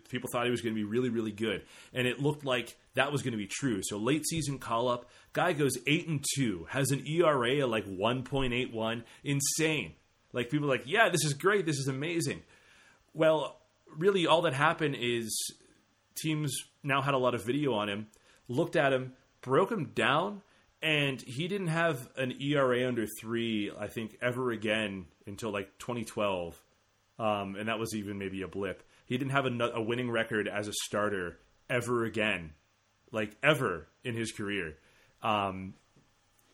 people thought he was going to be really, really good, and it looked like that was going to be true. So late season call up, guy goes eight and two, has an ERA of like one point eight one, insane. Like people like, yeah, this is great, this is amazing. Well, really, all that happened is teams now had a lot of video on him, looked at him, broke him down, and he didn't have an ERA under three, I think, ever again until like 2012. Um, and that was even maybe a blip. He didn't have a, a winning record as a starter ever again, like ever in his career. Um,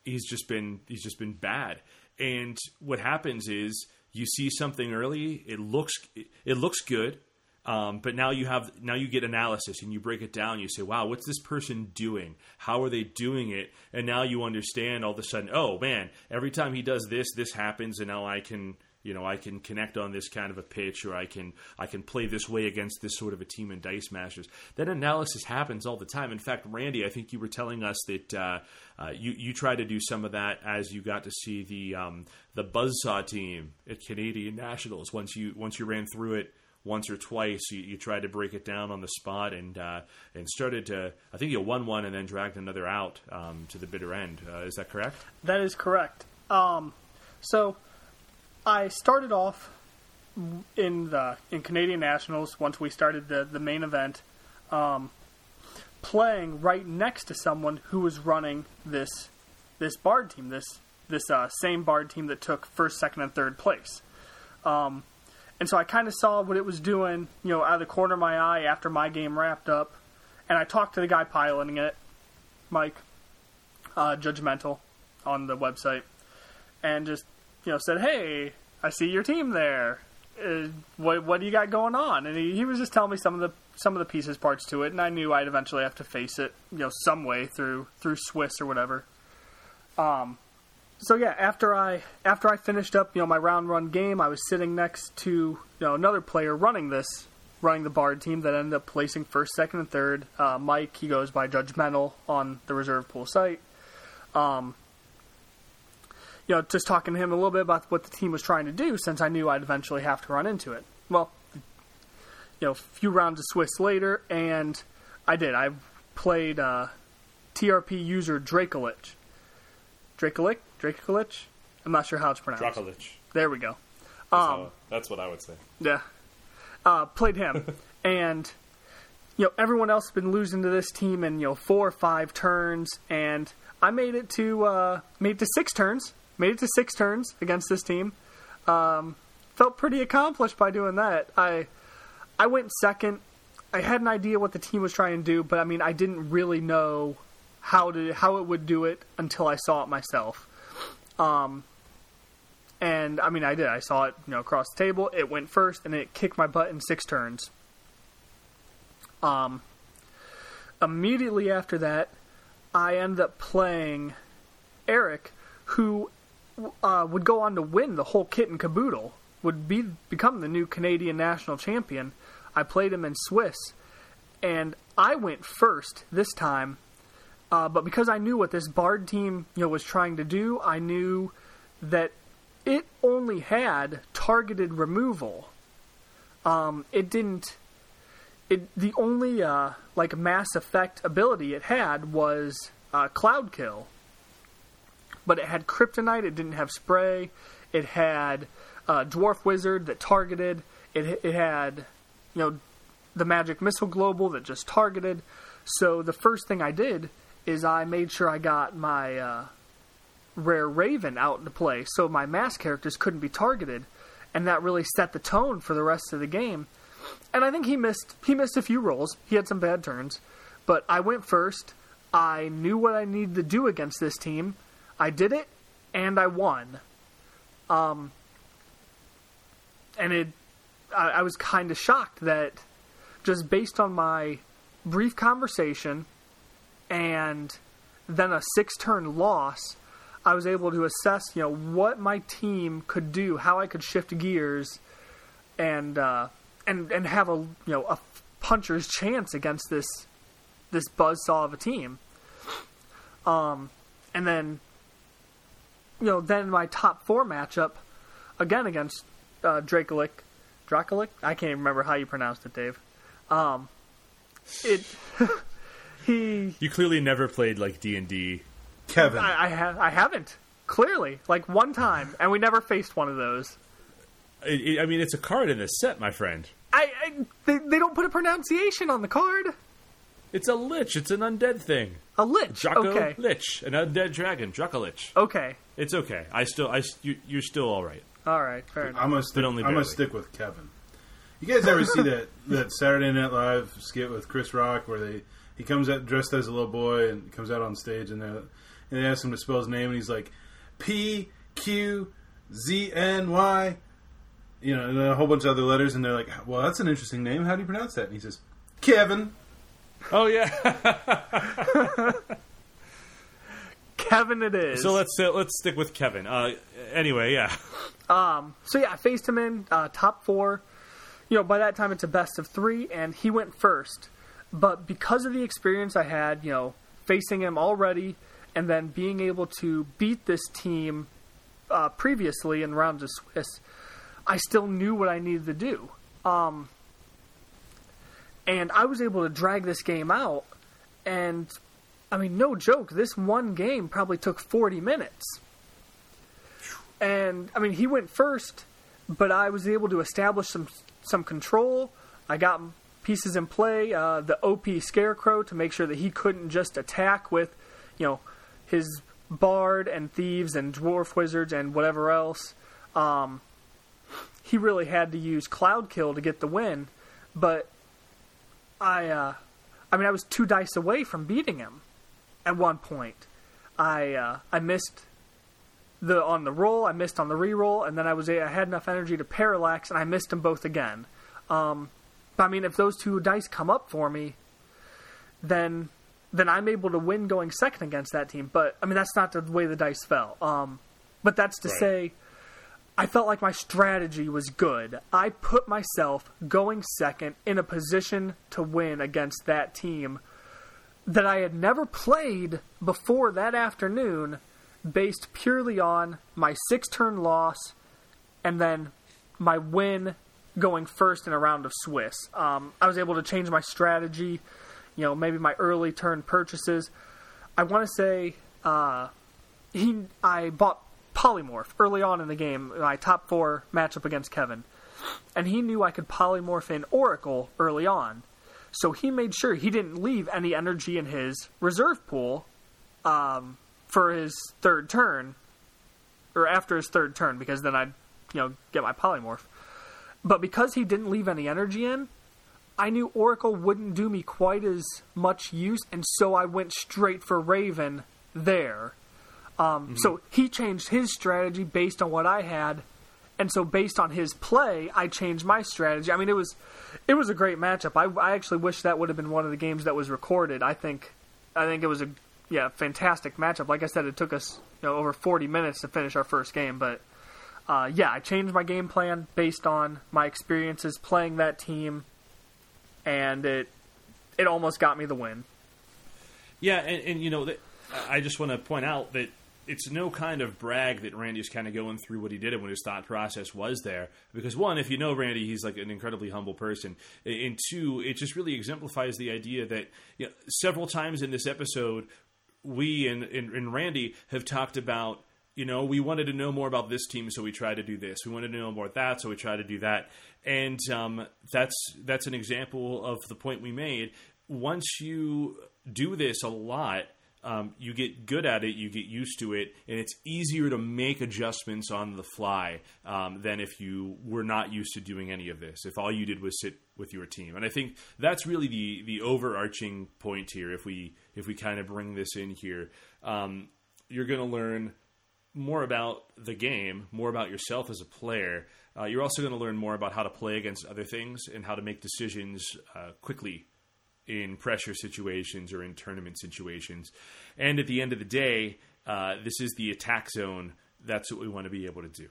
he's just been he's just been bad. And what happens is you see something early, it looks it looks good, um, but now you have now you get analysis and you break it down. You say, "Wow, what's this person doing? How are they doing it?" And now you understand all of a sudden. Oh man, every time he does this, this happens, and now I can you know I can connect on this kind of a pitch or I can I can play this way against this sort of a team in Dice Masters. That analysis happens all the time. In fact, Randy, I think you were telling us that uh, uh, you you tried to do some of that as you got to see the um, the Buzzsaw team at Canadian Nationals once you once you ran through it once or twice. You, you tried to break it down on the spot and uh, and started to. I think you won one and then dragged another out um, to the bitter end. Uh, is that correct? That is correct. Um, so I started off in the in Canadian Nationals once we started the the main event, um, playing right next to someone who was running this this Bard team, this this uh, same Bard team that took first, second, and third place. Um, and so I kind of saw what it was doing, you know, out of the corner of my eye after my game wrapped up. And I talked to the guy piloting it, Mike, uh, Judgmental, on the website, and just, you know, said, "Hey, I see your team there. Uh, what what do you got going on?" And he, he was just telling me some of the some of the pieces, parts to it, and I knew I'd eventually have to face it, you know, some way through through Swiss or whatever. Um, so yeah, after I after I finished up, you know, my round run game, I was sitting next to you know another player running this, running the Bard team that ended up placing first, second, and third. Uh, Mike, he goes by Judgmental on the reserve pool site. Um, you know, just talking to him a little bit about what the team was trying to do, since I knew I'd eventually have to run into it. Well, you know, a few rounds of Swiss later, and I did. I played uh, TRP user Dracolich. Dracolich? Dracolich? I'm not sure how it's pronounced. Dracolich. There we go. Um, that's what I would say. Yeah. Uh, played him. [LAUGHS] and, you know, everyone else has been losing to this team in, you know, four or five turns. And I made it to, uh, made it to six turns. Made it to six turns against this team. Um, felt pretty accomplished by doing that. I, I went second. I had an idea what the team was trying to do, but I mean, I didn't really know how to how it would do it until I saw it myself. Um, and I mean, I did. I saw it, you know, across the table. It went first, and it kicked my butt in six turns. Um, immediately after that, I ended up playing Eric, who uh, would go on to win the whole kit and caboodle. Would be become the new Canadian national champion. I played him in Swiss, and I went first this time. Uh, but because I knew what this Bard team, you know, was trying to do, I knew that it only had targeted removal. Um, it didn't. It the only uh, like mass effect ability it had was uh, Cloud Kill. But it had Kryptonite. It didn't have Spray. It had uh, Dwarf Wizard that targeted. It it had you know the Magic Missile Global that just targeted. So the first thing I did is I made sure I got my uh, rare Raven out into play, so my mass characters couldn't be targeted, and that really set the tone for the rest of the game. And I think he missed he missed a few rolls. He had some bad turns, but I went first. I knew what I needed to do against this team. I did it, and I won. Um, and it, I, I was kind of shocked that just based on my brief conversation and then a six turn loss, I was able to assess, you know, what my team could do, how I could shift gears, and uh, and and have a you know a puncher's chance against this this buzzsaw of a team. Um, and then you know then my top four matchup again against uh, Dracolich. I can't even remember how you pronounced it, Dave. Um, it. [LAUGHS] he [LAUGHS] You clearly never played like D and D. Kevin. I, I have I haven't clearly like one time, and we never faced one of those. I I mean, it's a card in the set, my friend. I, I they, they don't put a pronunciation on the card. It's a lich. It's an undead thing. A lich. Draco okay. Lich, an undead dragon, Dracolich. Okay. It's okay. I still, I, you, you're still all right. All right. Fair enough. I'm gonna stick. only I'm gonna stick with Kevin. You guys ever see that that Saturday Night Live skit with Chris Rock where they he comes out dressed as a little boy and comes out on stage and they and they ask him to spell his name and he's like P Q Z N Y, you know, and a whole bunch of other letters and they're like, well, that's an interesting name. How do you pronounce that? And he says Kevin. Oh yeah. [LAUGHS] Kevin, it is. so let's uh, let's stick with Kevin. Uh, anyway, yeah. Um. So yeah, I faced him in uh, top four. You know, by that time it's a best of three, and he went first. But because of the experience I had, you know, facing him already, and then being able to beat this team uh, previously in rounds of Swiss, I still knew what I needed to do. Um, and I was able to drag this game out. And I mean, no joke, this one game probably took 40 minutes. And I mean, he went first, but I was able to establish some some control. I got pieces in play, uh, the OP Scarecrow to make sure that he couldn't just attack with, you know, his bard and thieves and dwarf wizards and whatever else. Um, he really had to use Cloud Kill to get the win, but I, uh, I mean, I was two dice away from beating him at one point. I uh, I missed the on the roll, I missed on the re-roll, and then I was I had enough energy to parallax, and I missed them both again. Um, I mean, if those two dice come up for me, then then I'm able to win going second against that team. But I mean, that's not the way the dice fell. Um, but that's to Right. say, I felt like my strategy was good. I put myself going second in a position to win against that team that I had never played before that afternoon, based purely on my six turn loss and then my win going first in a round of Swiss. Um, I was able to change my strategy, you know, maybe my early turn purchases. I want to say uh, he, I bought polymorph early on in the game, my top four matchup against Kevin, and he knew I could polymorph in Oracle early on. So he made sure he didn't leave any energy in his reserve pool um, for his third turn, or after his third turn, because then I'd, you know, get my polymorph. But because he didn't leave any energy in, I knew Oracle wouldn't do me quite as much use, and so I went straight for Raven there. Um, So he changed his strategy based on what I had, and so based on his play, I changed my strategy. I mean, it was it was a great matchup. I, I actually wish that would have been one of the games that was recorded. I think I think it was a yeah fantastic matchup. Like I said, it took us you know over 40 minutes to finish our first game, but uh, yeah, I changed my game plan based on my experiences playing that team, and it it almost got me the win. Yeah, and, and you know, that, I just want to point out that it's no kind of brag that Randy's kind of going through what he did and what his thought process was there. Because one, if you know Randy, he's like an incredibly humble person, and two, it just really exemplifies the idea that you know, several times in this episode, we and, and, and Randy have talked about you know, we wanted to know more about this team, so we tried to do this. We wanted to know more about that, so we tried to do that. And um, that's that's an example of the point we made. Once you do this a lot, um, you get good at it, you get used to it, and it's easier to make adjustments on the fly um, than if you were not used to doing any of this. If all you did was sit with your team, and I think that's really the the overarching point here. If we if we kind of bring this in here, um, you're going to learn more about the game, more about yourself as a player. Uh, you're also going to learn more about how to play against other things and how to make decisions uh, quickly in pressure situations or in tournament situations. And at the end of the day, uh, this is the attack zone. That's what we want to be able to do.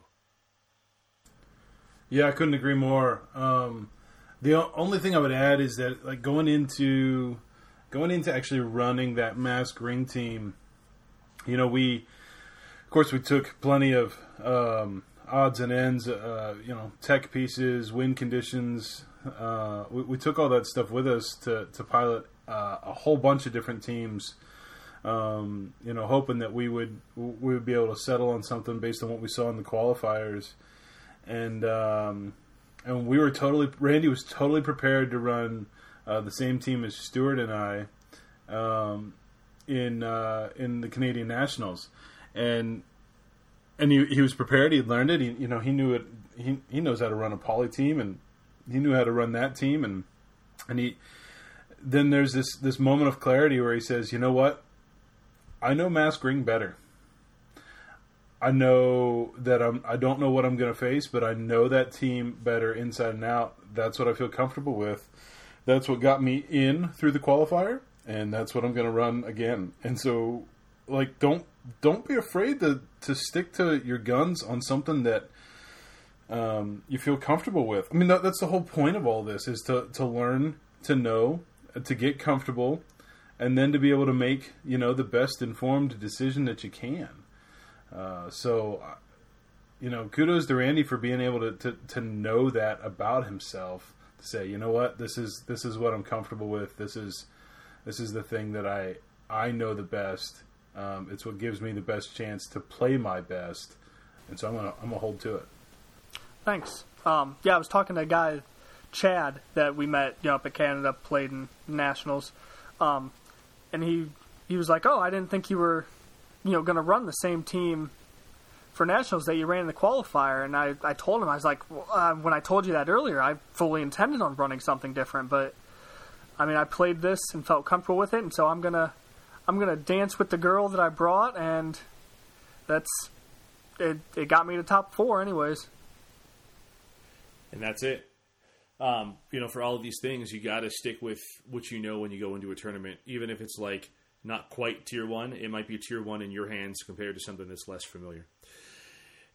Yeah, I couldn't agree more. Um, the only thing I would add is that like going into going into actually running that mask ring team, you know, we course we took plenty of um, odds and ends, uh, you know, tech pieces, wind conditions. Uh, we, we took all that stuff with us to to pilot uh, a whole bunch of different teams. Um, you know, hoping that we would we would be able to settle on something based on what we saw in the qualifiers and um, and we were totally Randy was totally prepared to run uh, the same team as Stuart and I um, in uh, in the Canadian Nationals, and and he, he was prepared. He learned it. He you know he knew it. He he knows how to run a poly team, and he knew how to run that team, and and he then there's this this moment of clarity where he says, you know what, I know Mask Ring better. I know that I'm. I don't know what I'm going to face, but I know that team better inside and out. That's what I feel comfortable with. That's what got me in through the qualifier, and that's what I'm going to run again. And so, like, don't don't be afraid to to stick to your guns on something that um, you feel comfortable with. I mean, that, that's the whole point of all this is to to learn to know, to get comfortable, and then to be able to make you know the best informed decision that you can. Uh, so, uh, you know, kudos to Randy for being able to, to, to know that about himself to say, you know what, this is this is what I'm comfortable with. This is this is the thing that I I know the best. Um, it's what gives me the best chance to play my best, and so I'm gonna I'm gonna hold to it. Thanks. Um, yeah, I was talking to a guy, Chad, that we met you know, up at Canada, played in nationals, um, and he he was like, "Oh, I didn't think you were, you know, to run the same team for nationals that you ran in the qualifier." And I I told him I was like, well, uh, "When I told you that earlier, I fully intended on running something different, but I mean, I played this and felt comfortable with it, and so I'm gonna I'm gonna dance with the girl that I brought, and that's it. It got me to top four, anyways." and that's it. Um, you know, for all of these things, you got to stick with what you know when you go into a tournament, even if it's like not quite tier one. It might be tier one in your hands compared to something that's less familiar.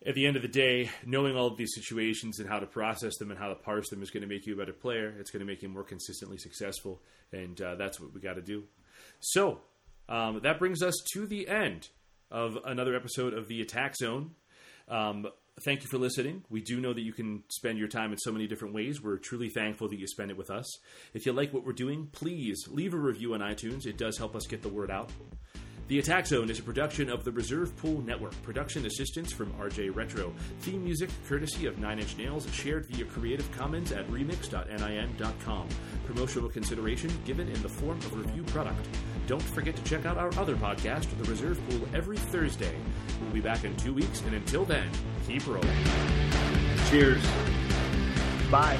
At the end of the day, knowing all of these situations and how to process them and how to parse them is going to make you a better player. It's going to make you more consistently successful, and uh, that's what we got to do. So um, that brings us to the end of another episode of the Attack Zone. Um, thank you for listening. We do know that you can spend your time in so many different ways. We're truly thankful that you spend it with us. If you like what we're doing, please leave a review on iTunes. It does help us get the word out. The Attack Zone is a production of the Reserve Pool Network. Production assistance from RJ Retro. Theme music courtesy of Nine Inch Nails, shared via Creative Commons at remix.nin.com. Promotional consideration given in the form of review product. Don't forget to check out our other podcast, The Reserve Pool, every Thursday. We'll be back in two weeks, and until then, keep rolling. Cheers. Bye.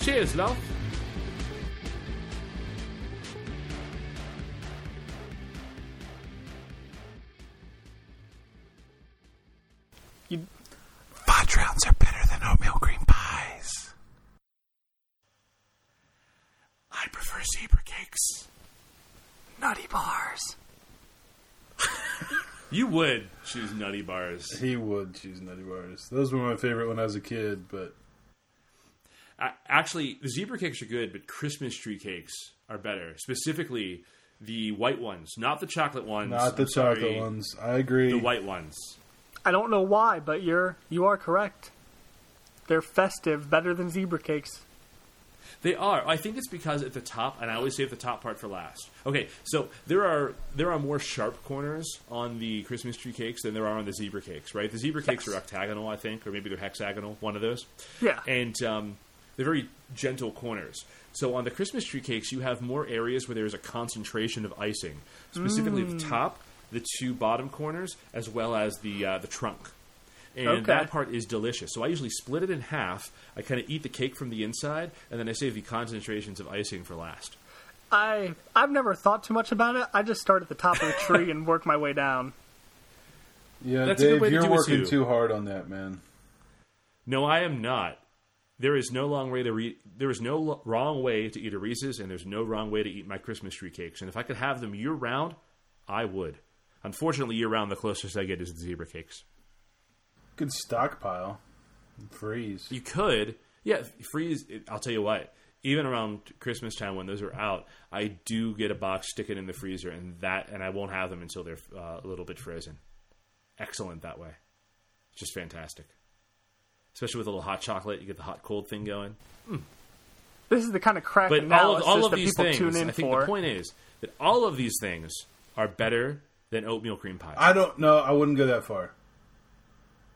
Cheers, love. Zebra cakes. nutty bars. [LAUGHS] You would choose nutty bars. He would choose nutty bars. Those were my favorite when I was a kid, but A- Actually, the zebra cakes are good, but Christmas tree cakes are better. Specifically, the white ones, not the chocolate ones. not the I'm sorry, chocolate ones. I agree. The white ones. I don't know why, but you're you are correct. They're festive, better than zebra cakes. They are. I think it's because at the top, and I always save the top part for last. Okay, so there are there are more sharp corners on the Christmas tree cakes than there are on the zebra cakes, right? The zebra cakes Yes. are octagonal, I think, or maybe they're hexagonal. One of those. Yeah. and um, they're very gentle corners. So on the Christmas tree cakes, you have more areas where there's a concentration of icing, specifically the top, the two bottom corners, as well as the uh, the trunk. And Okay. that part is delicious. So I usually split it in half. I kind of eat the cake from the inside, and then I save the concentrations of icing for last. I I've never thought too much about it. I just start at the top of the tree and work my way down. [LAUGHS] yeah, That's a good Dave, way to you're do working too. too hard on that, man. No, I am not. There is no long way to re- there is no lo- wrong way to eat a Reese's, and there's no wrong way to eat my Christmas tree cakes. And if I could have them year round, I would. Unfortunately, year round, the closest I get is the zebra cakes. Good stockpile. Freeze. You could, yeah, freeze. I'll tell you what. Even around Christmas time when those are out, I do get a box, stick it in the freezer, and that, and I won't have them until they're uh, a little bit frozen. Excellent that way. Just fantastic. Especially with a little hot chocolate, you get the hot cold thing going. This is the kind of crack But all analysis of, all of that these people things, tune in I think for. the point is that all of these things are better than oatmeal cream pie. I don't know. I wouldn't go that far.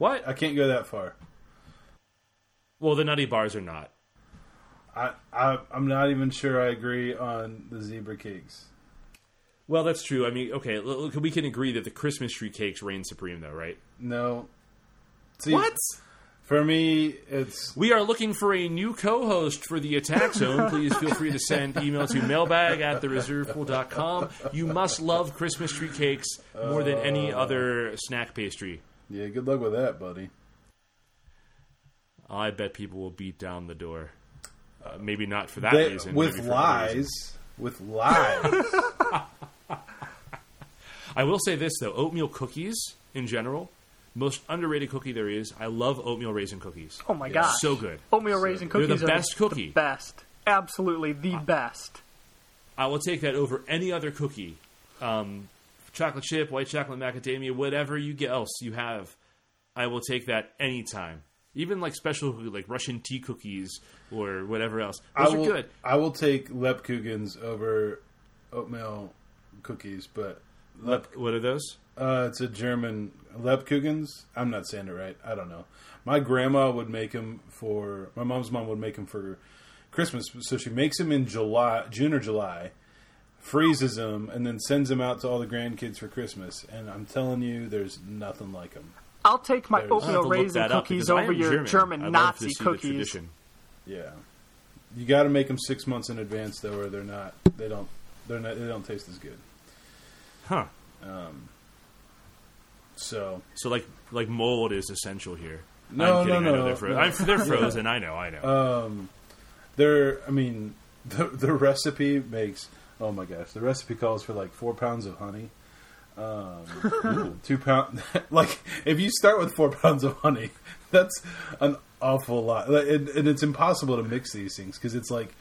What? I can't go that far. Well, the nutty bars are not. I, I I'm not even sure I agree on the zebra cakes. Well, that's true. I mean, okay, l- l- we can agree that the Christmas tree cakes reign supreme, though, right? No. See, For me, it's We are looking for a new co-host for the Attack Zone. Please feel free to send email to mailbag at thereservepool.com. You must love Christmas tree cakes more than any other snack pastry. Yeah. Good luck with that, buddy. I bet people will beat down the door. Uh, maybe not for that They- reason. with maybe for lies, with lies. [LAUGHS] I will say this though: oatmeal cookies in general, most underrated cookie there is. I love oatmeal raisin cookies. oh my gosh, so good. Oatmeal raisin They're the are best cookie. The best, absolutely the best. I will take that over any other cookie. Um, chocolate chip, white chocolate macadamia, whatever you get else you have, I will take that anytime. even like special like Russian tea cookies or whatever else. Those I will, are good. I will take Lepkugans over oatmeal cookies, but Lep, What are those? uh, it's a German Lepkugans. I'm not saying it right. I don't know. My grandma would make them for my mom's mom would make them for Christmas. So she makes them in July, June or July, freezes them, and then sends them out to all the grandkids for Christmas. And I'm telling you, there's nothing like them. I'll take my There's- oatmeal raisin cookies over your German. German, Nazi to see the cookies. Yeah, you got to make them six months in advance though, or they're not. They don't. They're not. They don't taste as good. Huh. Um, so So like like mold is essential here. No, I'm kidding. no, I know no, they're, fro- no. I'm, they're frozen. I know. I know. Um, they're. I mean, [LAUGHS] the the recipe makes. Oh my gosh, the recipe calls for like four pounds of honey. Um, two pound. [LAUGHS] Like if you start with four pounds of honey, [LAUGHS] that's an awful lot, and, and it's impossible to mix these things because it's like.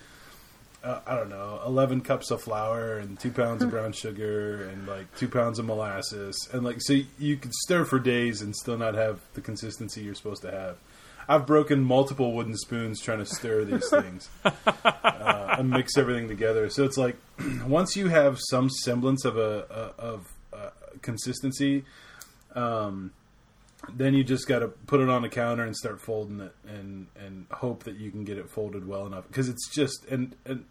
Uh, I don't know, eleven cups of flour and two pounds of [LAUGHS] brown sugar and like two pounds of molasses and like so you could stir for days and still not have the consistency you're supposed to have. I've broken multiple wooden spoons trying to stir these [LAUGHS] things uh, and mix everything together. So it's like [CLEARS THROAT] once you have some semblance of a, a of uh, consistency, um, then you just got to put it on the counter and start folding it and and hope that you can get it folded well enough because it's just and and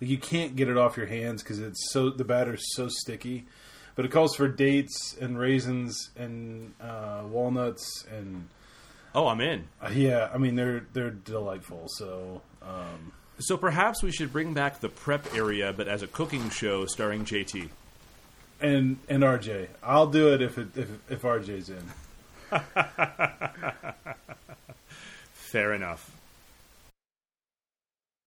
you can't get it off your hands because it's so the batter's so sticky. But it calls for dates and raisins and uh, walnuts and oh, I'm in. uh, yeah, I mean they're they're delightful. So um, So perhaps we should bring back the prep area, but as a cooking show starring JT. and and RJ, I'll do it if it, if if RJ's in. [LAUGHS] Fair enough.